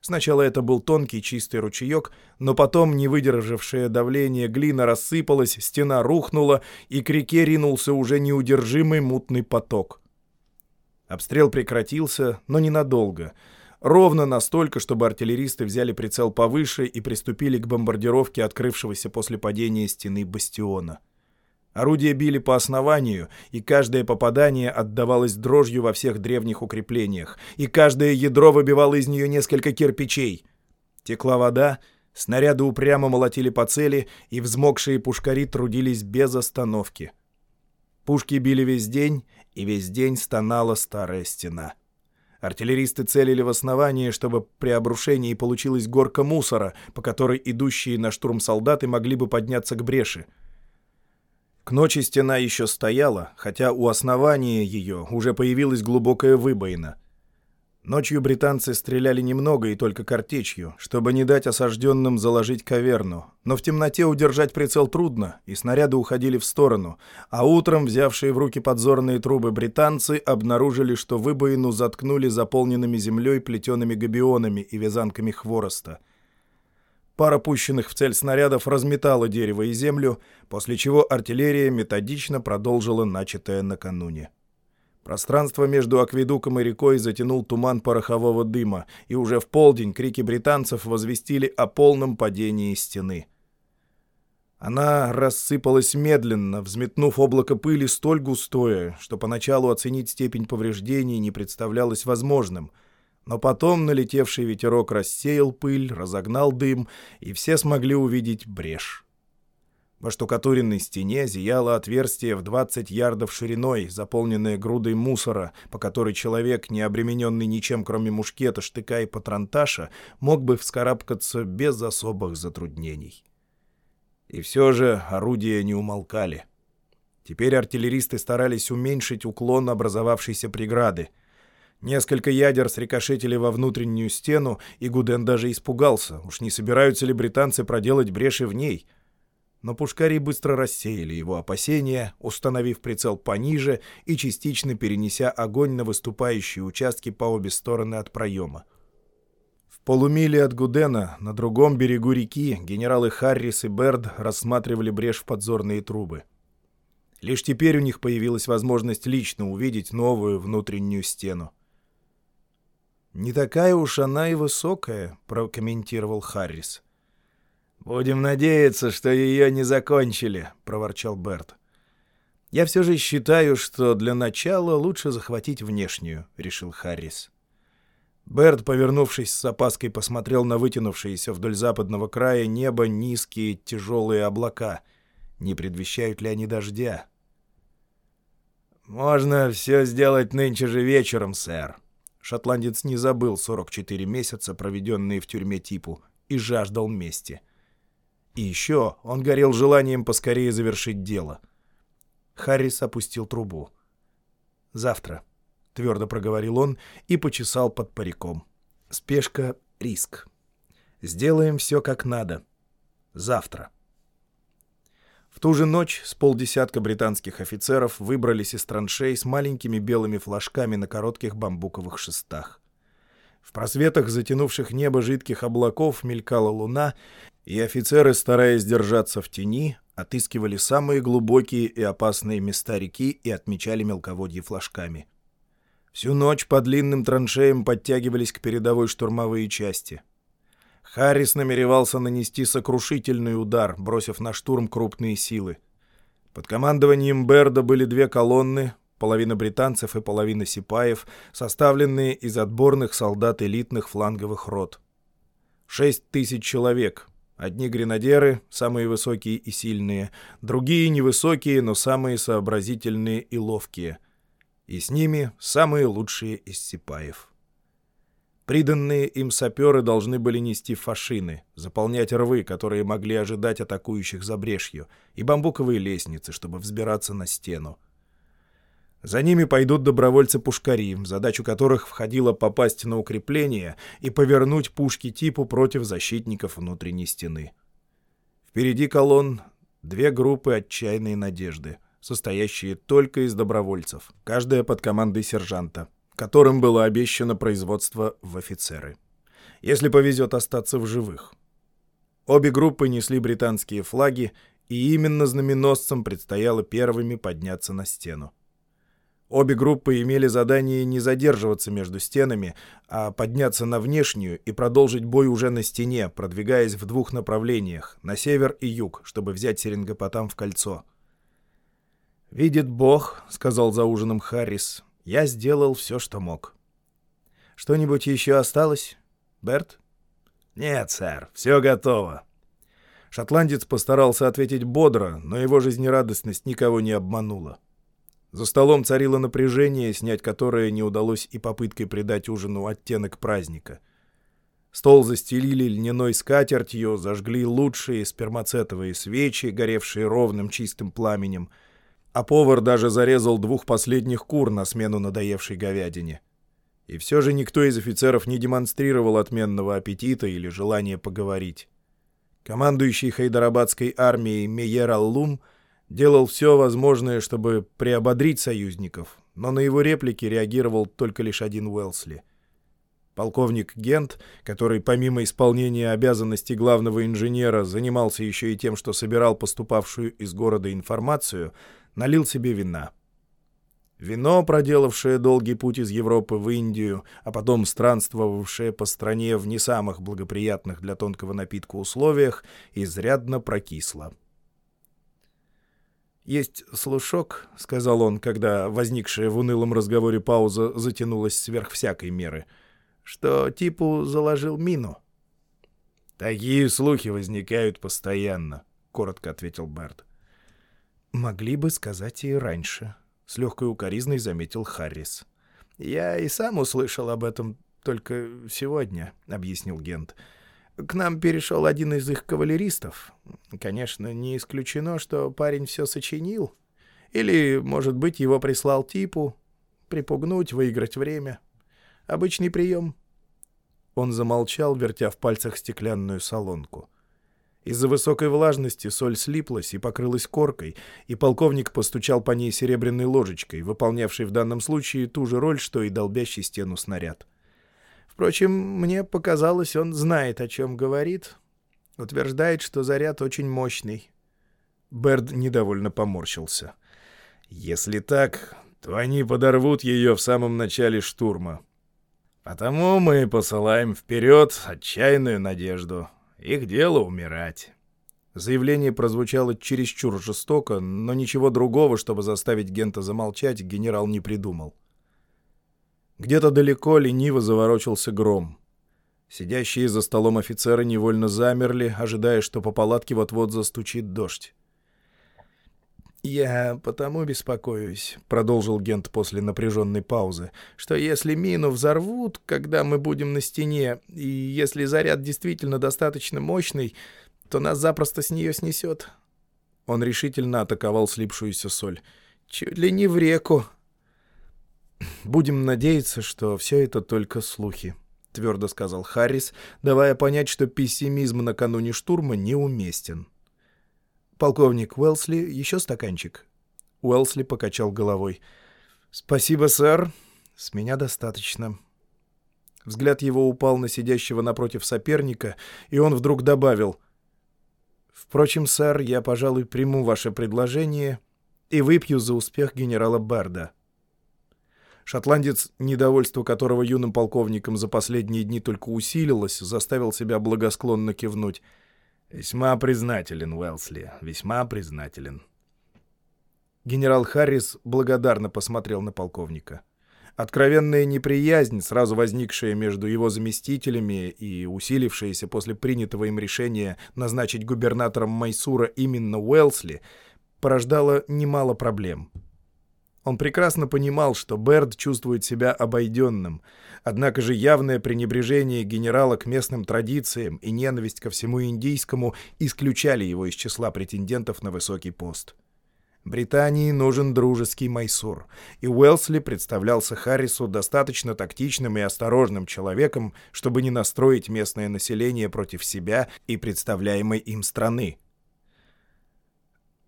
A: Сначала это был тонкий чистый ручеек, но потом, не выдержавшее давление, глина рассыпалась, стена рухнула, и к реке ринулся уже неудержимый мутный поток. Обстрел прекратился, но ненадолго. Ровно настолько, чтобы артиллеристы взяли прицел повыше и приступили к бомбардировке открывшегося после падения стены бастиона. Орудия били по основанию, и каждое попадание отдавалось дрожью во всех древних укреплениях, и каждое ядро выбивало из нее несколько кирпичей. Текла вода, снаряды упрямо молотили по цели, и взмокшие пушкари трудились без остановки. Пушки били весь день, и весь день стонала старая стена. Артиллеристы целили в основание, чтобы при обрушении получилась горка мусора, по которой идущие на штурм солдаты могли бы подняться к бреши. К ночи стена еще стояла, хотя у основания ее уже появилась глубокая выбоина. Ночью британцы стреляли немного и только картечью, чтобы не дать осажденным заложить каверну. Но в темноте удержать прицел трудно, и снаряды уходили в сторону. А утром взявшие в руки подзорные трубы британцы обнаружили, что выбоину заткнули заполненными землей плетеными габионами и вязанками хвороста. Пара пущенных в цель снарядов разметала дерево и землю, после чего артиллерия методично продолжила начатое накануне. Пространство между акведуком и рекой затянул туман порохового дыма, и уже в полдень крики британцев возвестили о полном падении стены. Она рассыпалась медленно, взметнув облако пыли столь густое, что поначалу оценить степень повреждений не представлялось возможным — но потом налетевший ветерок рассеял пыль, разогнал дым, и все смогли увидеть брешь. Во штукатуренной стене зияло отверстие в 20 ярдов шириной, заполненное грудой мусора, по которой человек, не обремененный ничем, кроме мушкета, штыка и патронташа, мог бы вскарабкаться без особых затруднений. И все же орудия не умолкали. Теперь артиллеристы старались уменьшить уклон образовавшейся преграды — Несколько ядер срикошетили во внутреннюю стену, и Гуден даже испугался, уж не собираются ли британцы проделать бреши в ней. Но пушкари быстро рассеяли его опасения, установив прицел пониже и частично перенеся огонь на выступающие участки по обе стороны от проема. В полумиле от Гудена, на другом берегу реки, генералы Харрис и Берд рассматривали брешь в подзорные трубы. Лишь теперь у них появилась возможность лично увидеть новую внутреннюю стену. «Не такая уж она и высокая», — прокомментировал Харрис. «Будем надеяться, что ее не закончили», — проворчал Берт. «Я все же считаю, что для начала лучше захватить внешнюю», — решил Харрис. Берт, повернувшись с опаской, посмотрел на вытянувшиеся вдоль западного края неба низкие тяжелые облака. Не предвещают ли они дождя? «Можно все сделать нынче же вечером, сэр», Шотландец не забыл 44 месяца, проведенные в тюрьме Типу, и жаждал мести. И еще он горел желанием поскорее завершить дело. Харрис опустил трубу. «Завтра», — твердо проговорил он и почесал под париком. «Спешка — риск. Сделаем все как надо. Завтра». В ту же ночь с полдесятка британских офицеров выбрались из траншей с маленькими белыми флажками на коротких бамбуковых шестах. В просветах затянувших небо жидких облаков мелькала луна, и офицеры, стараясь держаться в тени, отыскивали самые глубокие и опасные места реки и отмечали мелководье флажками. Всю ночь по длинным траншеям подтягивались к передовой штурмовые части — Харрис намеревался нанести сокрушительный удар, бросив на штурм крупные силы. Под командованием Берда были две колонны, половина британцев и половина сипаев, составленные из отборных солдат элитных фланговых рот. Шесть тысяч человек. Одни гренадеры, самые высокие и сильные, другие невысокие, но самые сообразительные и ловкие. И с ними самые лучшие из сипаев. Приданные им саперы должны были нести фашины, заполнять рвы, которые могли ожидать атакующих за брешью, и бамбуковые лестницы, чтобы взбираться на стену. За ними пойдут добровольцы-пушкари, в задачу которых входило попасть на укрепление и повернуть пушки типу против защитников внутренней стены. Впереди колонн две группы отчаянной надежды, состоящие только из добровольцев, каждая под командой сержанта, которым было обещано производство в офицеры. Если повезет остаться в живых. Обе группы несли британские флаги, и именно знаменосцам предстояло первыми подняться на стену. Обе группы имели задание не задерживаться между стенами, а подняться на внешнюю и продолжить бой уже на стене, продвигаясь в двух направлениях, на север и юг, чтобы взять Серингопотам в кольцо. «Видит Бог», — сказал за ужином Харрис, — «я сделал все, что мог». «Что-нибудь еще осталось, Берт?»
C: «Нет, сэр, все готово».
A: Шотландец постарался ответить бодро, но его жизнерадостность никого не обманула. За столом царило напряжение, снять которое не удалось и попыткой придать ужину оттенок праздника. Стол застелили льняной скатертью, зажгли лучшие спермацетовые свечи, горевшие ровным чистым пламенем, а повар даже зарезал двух последних кур на смену надоевшей говядине. И все же никто из офицеров не демонстрировал отменного аппетита или желания поговорить. Командующий Хайдарабадской армией Мейер Аллум — делал все возможное, чтобы приободрить союзников, но на его реплики реагировал только лишь один Уэлсли. Полковник Гент, который помимо исполнения обязанностей главного инженера занимался еще и тем, что собирал поступавшую из города информацию, налил себе вина. Вино, проделавшее долгий путь из Европы в Индию, а потом странствовавшее по стране в не самых благоприятных для тонкого напитка условиях, изрядно прокисло. «Есть слушок», — сказал он, когда возникшая в унылом разговоре пауза затянулась сверх всякой меры, «что типу заложил мину».
C: «Такие слухи возникают постоянно», — коротко ответил Берт.
A: «Могли бы сказать и раньше», — с легкой укоризной заметил Харрис. «Я и сам услышал об этом только сегодня», — объяснил Гент. К нам перешел один из их кавалеристов. Конечно, не исключено, что парень все сочинил. Или, может быть, его прислал типу. Припугнуть, выиграть время. Обычный прием. Он замолчал, вертя в пальцах стеклянную солонку. Из-за высокой влажности соль слиплась и покрылась коркой, и полковник постучал по ней серебряной ложечкой, выполнявшей в данном случае ту же роль, что и долбящий стену снаряд. — Впрочем, мне показалось, он знает, о чем говорит. Утверждает, что заряд очень мощный. Берд недовольно поморщился.
C: «Если так, то они подорвут ее в самом начале штурма. Потому мы посылаем вперед отчаянную надежду. Их дело умирать».
A: Заявление прозвучало чересчур жестоко, но ничего другого, чтобы заставить Гента замолчать, генерал не придумал. Где-то далеко лениво заворочился гром. Сидящие за столом офицеры невольно замерли, ожидая, что по палатке вот-вот застучит дождь. «Я потому беспокоюсь», — продолжил Гент после напряженной паузы, «что если мину взорвут, когда мы будем на стене, и если заряд действительно достаточно мощный, то нас запросто с нее снесет». Он решительно атаковал слипшуюся соль. «Чуть ли не в реку», «Будем надеяться, что все это только слухи», — твердо сказал Харрис, давая понять, что пессимизм накануне штурма неуместен. «Полковник Уэлсли, еще стаканчик?» Уэлсли покачал головой. «Спасибо, сэр. С меня достаточно». Взгляд его упал на сидящего напротив соперника, и он вдруг добавил. «Впрочем, сэр, я, пожалуй, приму ваше предложение и выпью за успех генерала Барда». Шотландец, недовольство которого юным полковником за последние дни только усилилось, заставил себя благосклонно кивнуть.
C: «Весьма признателен, Уэлсли, весьма признателен».
A: Генерал Харрис благодарно посмотрел на полковника. Откровенная неприязнь, сразу возникшая между его заместителями и усилившаяся после принятого им решения назначить губернатором Майсура именно Уэлсли, порождала немало проблем — Он прекрасно понимал, что Берд чувствует себя обойденным, однако же явное пренебрежение генерала к местным традициям и ненависть ко всему индийскому исключали его из числа претендентов на высокий пост. Британии нужен дружеский Майсур, и Уэлсли представлялся Харрису достаточно тактичным и осторожным человеком, чтобы не настроить местное население против себя и представляемой им страны.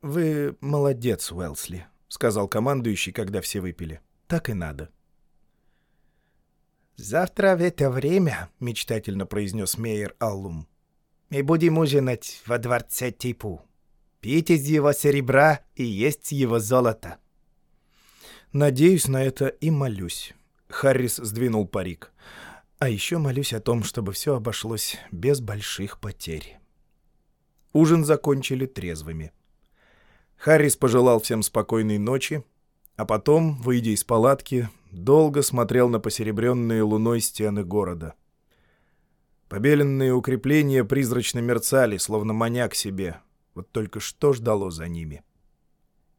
A: «Вы молодец, Уэлсли», — сказал командующий, когда все выпили. «Так и надо».
D: «Завтра в это время», — мечтательно произнес Мейер Аллум, — «мы будем ужинать во дворце Типу, пить из его серебра и есть его золото».
A: «Надеюсь на это и молюсь», — Харрис сдвинул парик. «А еще молюсь о том, чтобы все обошлось без больших потерь». Ужин закончили трезвыми. Харрис пожелал всем спокойной ночи, а потом, выйдя из палатки, долго смотрел на посеребренные луной стены города. Побеленные укрепления призрачно мерцали, словно маня к себе. Вот только что ждало за ними.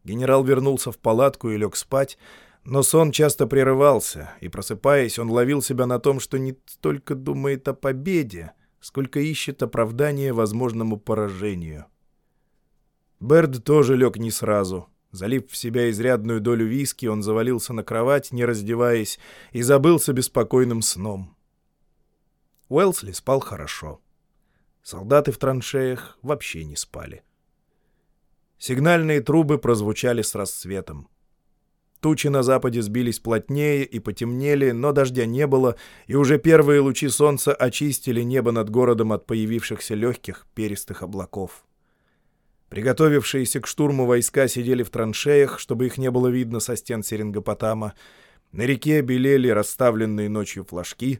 A: Генерал вернулся в палатку и лег спать, но сон часто прерывался, и, просыпаясь, он ловил себя на том, что не столько думает о победе, сколько ищет оправдание возможному поражению. Берд тоже лег не сразу. Залив в себя изрядную долю виски, он завалился на кровать, не раздеваясь, и забылся беспокойным сном. Уэлсли спал хорошо. Солдаты в траншеях вообще не спали. Сигнальные трубы прозвучали с рассветом. Тучи на западе сбились плотнее и потемнели, но дождя не было, и уже первые лучи солнца очистили небо над городом от появившихся легких перистых облаков. Приготовившиеся к штурму войска сидели в траншеях, чтобы их не было видно со стен Серингопотама. На реке белели расставленные ночью флажки.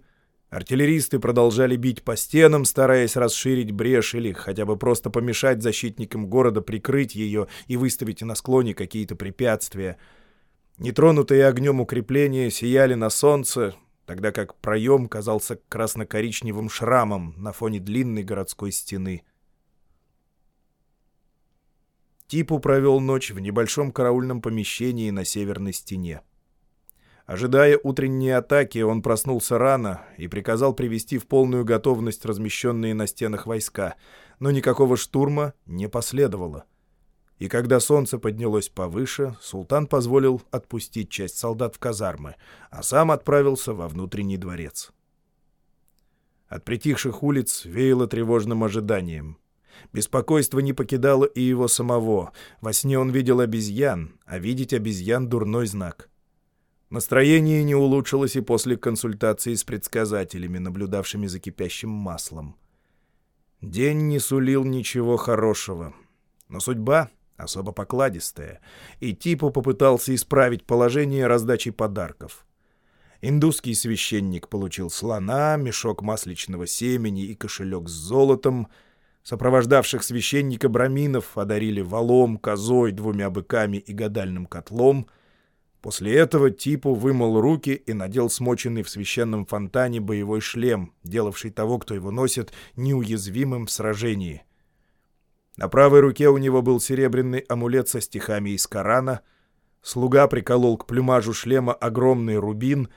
A: Артиллеристы продолжали бить по стенам, стараясь расширить брешь или хотя бы просто помешать защитникам города прикрыть ее и выставить на склоне какие-то препятствия. Нетронутые огнем укрепления сияли на солнце, тогда как проем казался красно-коричневым шрамом на фоне длинной городской стены — Типу провел ночь в небольшом караульном помещении на северной стене. Ожидая утренней атаки, он проснулся рано и приказал привести в полную готовность размещенные на стенах войска, но никакого штурма не последовало. И когда солнце поднялось повыше, султан позволил отпустить часть солдат в казармы, а сам отправился во внутренний дворец. От притихших улиц веяло тревожным ожиданием. Беспокойство не покидало и его самого. Во сне он видел обезьян, а видеть обезьян — дурной знак. Настроение не улучшилось и после консультации с предсказателями, наблюдавшими за кипящим маслом. День не сулил ничего хорошего. Но судьба особо покладистая, и Типу попытался исправить положение раздачей подарков. Индусский священник получил слона, мешок масличного семени и кошелек с золотом — Сопровождавших священника браминов одарили валом, козой, двумя быками и гадальным котлом. После этого Типу вымыл руки и надел смоченный в священном фонтане боевой шлем, делавший того, кто его носит, неуязвимым в сражении. На правой руке у него был серебряный амулет со стихами из Корана. Слуга приколол к плюмажу шлема огромный рубин.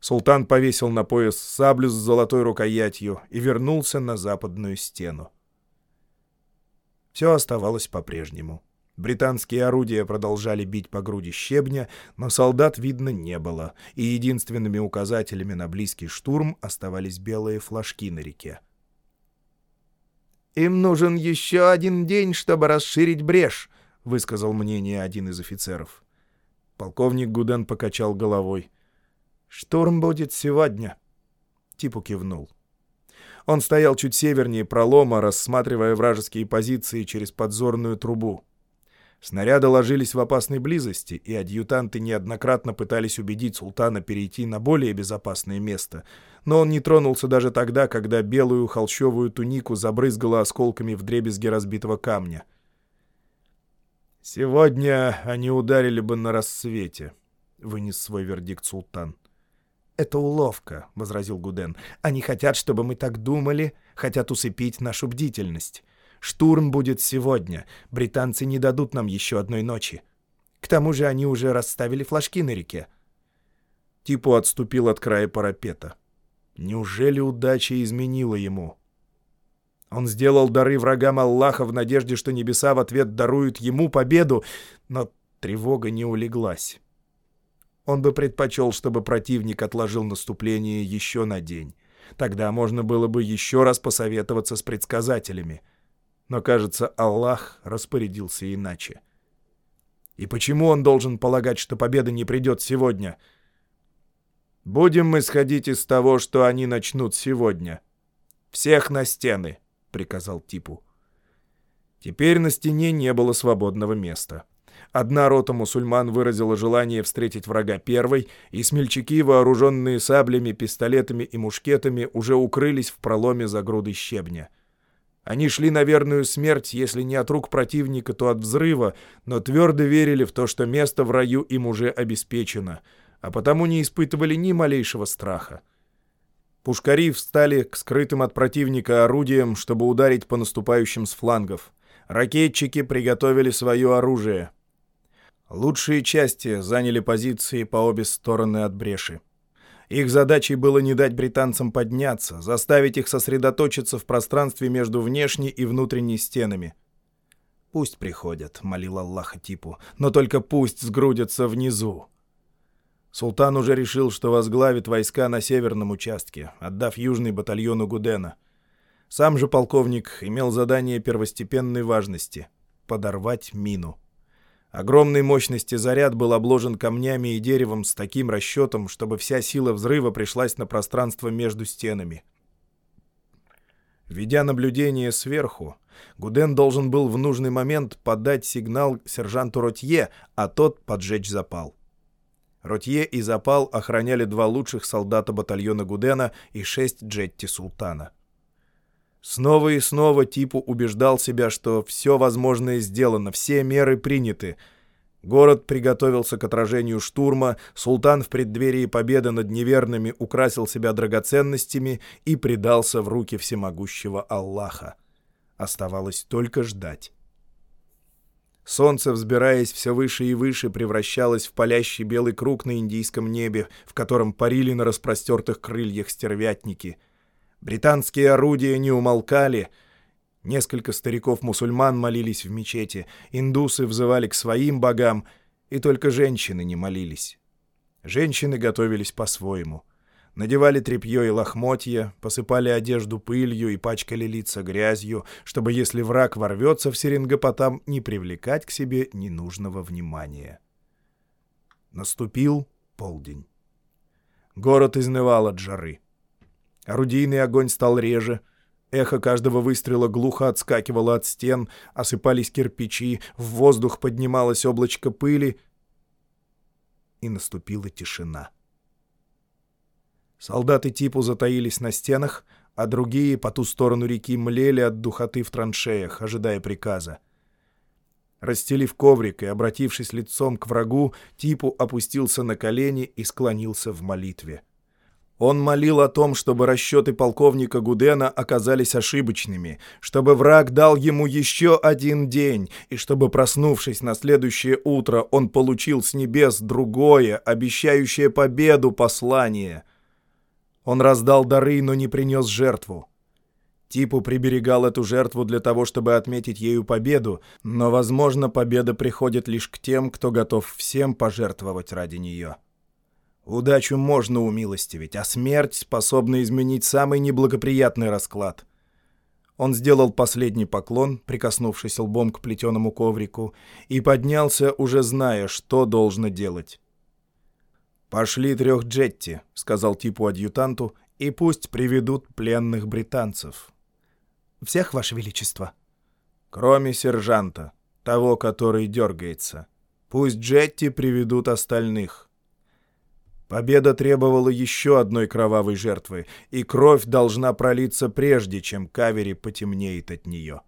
A: Султан повесил на пояс саблю с золотой рукоятью и вернулся на западную стену. Все оставалось по-прежнему. Британские орудия продолжали бить по груди щебня, но солдат видно не было, и единственными указателями на близкий штурм оставались белые флажки на реке.
D: «Им нужен еще один день, чтобы расширить брешь», — высказал мнение один из офицеров.
A: Полковник Гуден покачал головой.
D: «Штурм будет сегодня», —
A: Типу кивнул. Он стоял чуть севернее пролома, рассматривая вражеские позиции через подзорную трубу. Снаряды ложились в опасной близости, и адъютанты неоднократно пытались убедить султана перейти на более безопасное место, но он не тронулся даже тогда, когда белую холщовую тунику забрызгало осколками вдребезги разбитого камня. «Сегодня они ударили бы на рассвете», — вынес свой вердикт султан.
D: — «Это уловка», — возразил Гуден. «Они хотят, чтобы мы так думали, хотят усыпить нашу бдительность. Штурм будет сегодня. Британцы не дадут нам еще одной ночи. К тому же они уже расставили флажки на реке.
A: Типу отступил от края парапета. Неужели удача изменила ему? Он сделал дары врагам Аллаха в надежде, что небеса в ответ даруют ему победу, но тревога не улеглась. Он бы предпочел, чтобы противник отложил наступление еще на день. Тогда можно было бы еще раз посоветоваться с предсказателями. Но, кажется, Аллах распорядился иначе. И почему он должен полагать, что победа не придет сегодня? Будем мы сходить из того, что они начнут сегодня. Всех на стены, — приказал Типу. Теперь на стене не было свободного места. Одна рота мусульман выразила желание встретить врага первой, и смельчаки, вооруженные саблями, пистолетами и мушкетами, уже укрылись в проломе за грудой щебня. Они шли на верную смерть, если не от рук противника, то от взрыва, но твердо верили в то, что место в раю им уже обеспечено, а потому не испытывали ни малейшего страха. Пушкари встали к скрытым от противника орудиям, чтобы ударить по наступающим с флангов. Ракетчики приготовили свое оружие — Лучшие части заняли позиции по обе стороны от бреши. Их задачей было не дать британцам подняться, заставить их сосредоточиться в пространстве между внешней и внутренней стенами. «Пусть приходят», — молил Аллаха Типу, — «но только пусть сгрудятся внизу». Султан уже решил, что возглавит войска на северном участке, отдав южный батальону Гудена. Сам же полковник имел задание первостепенной важности — подорвать мину. Огромной мощности заряд был обложен камнями и деревом с таким расчетом, чтобы вся сила взрыва пришлась на пространство между стенами. Ведя наблюдение сверху, Гуден должен был в нужный момент подать сигнал сержанту Ротье, а тот поджечь запал. Ротье и запал охраняли два лучших солдата батальона Гудена и шесть джетти Султана. Снова и снова Типу убеждал себя, что все возможное сделано, все меры приняты. Город приготовился к отражению штурма, султан в преддверии победы над неверными украсил себя драгоценностями и предался в руки всемогущего Аллаха. Оставалось только ждать. Солнце, взбираясь все выше и выше, превращалось в палящий белый круг на индийском небе, в котором парили на распростертых крыльях стервятники — Британские орудия не умолкали. Несколько стариков-мусульман молились в мечети, индусы взывали к своим богам, и только женщины не молились. Женщины готовились по-своему. Надевали тряпье и лохмотья, посыпали одежду пылью и пачкали лица грязью, чтобы, если враг ворвется в Серингопотам, не привлекать к себе ненужного внимания. Наступил полдень. Город изнывал от жары. Орудийный огонь стал реже. Эхо каждого выстрела глухо отскакивало от стен, осыпались кирпичи, в воздух поднималось облачко пыли, и наступила тишина. Солдаты типу затаились на стенах, а другие по ту сторону реки млели от духоты в траншеях, ожидая приказа. Расстелив коврик и обратившись лицом к врагу, типу опустился на колени и склонился в молитве. Он молил о том, чтобы расчеты полковника Гудена оказались ошибочными, чтобы враг дал ему еще один день, и чтобы, проснувшись на следующее утро, он получил с небес другое, обещающее победу послание. Он раздал дары, но не принес жертву. Типу приберегал эту жертву для того, чтобы отметить ею победу, но, возможно, победа приходит лишь к тем, кто готов всем пожертвовать ради нее. Удачу можно умилостивить, а смерть способна изменить самый неблагоприятный расклад. Он сделал последний поклон, прикоснувшись лбом к плетеному коврику, и поднялся, уже зная, что должно делать. «Пошли трех джетти», — сказал типу адъютанту, — «и пусть приведут пленных британцев».
D: «Всех, Ваше Величество?»
A: «Кроме сержанта, того, который дергается. Пусть джетти приведут остальных». Победа требовала еще одной кровавой жертвы, и кровь должна пролиться прежде, чем Кавери потемнеет от нее.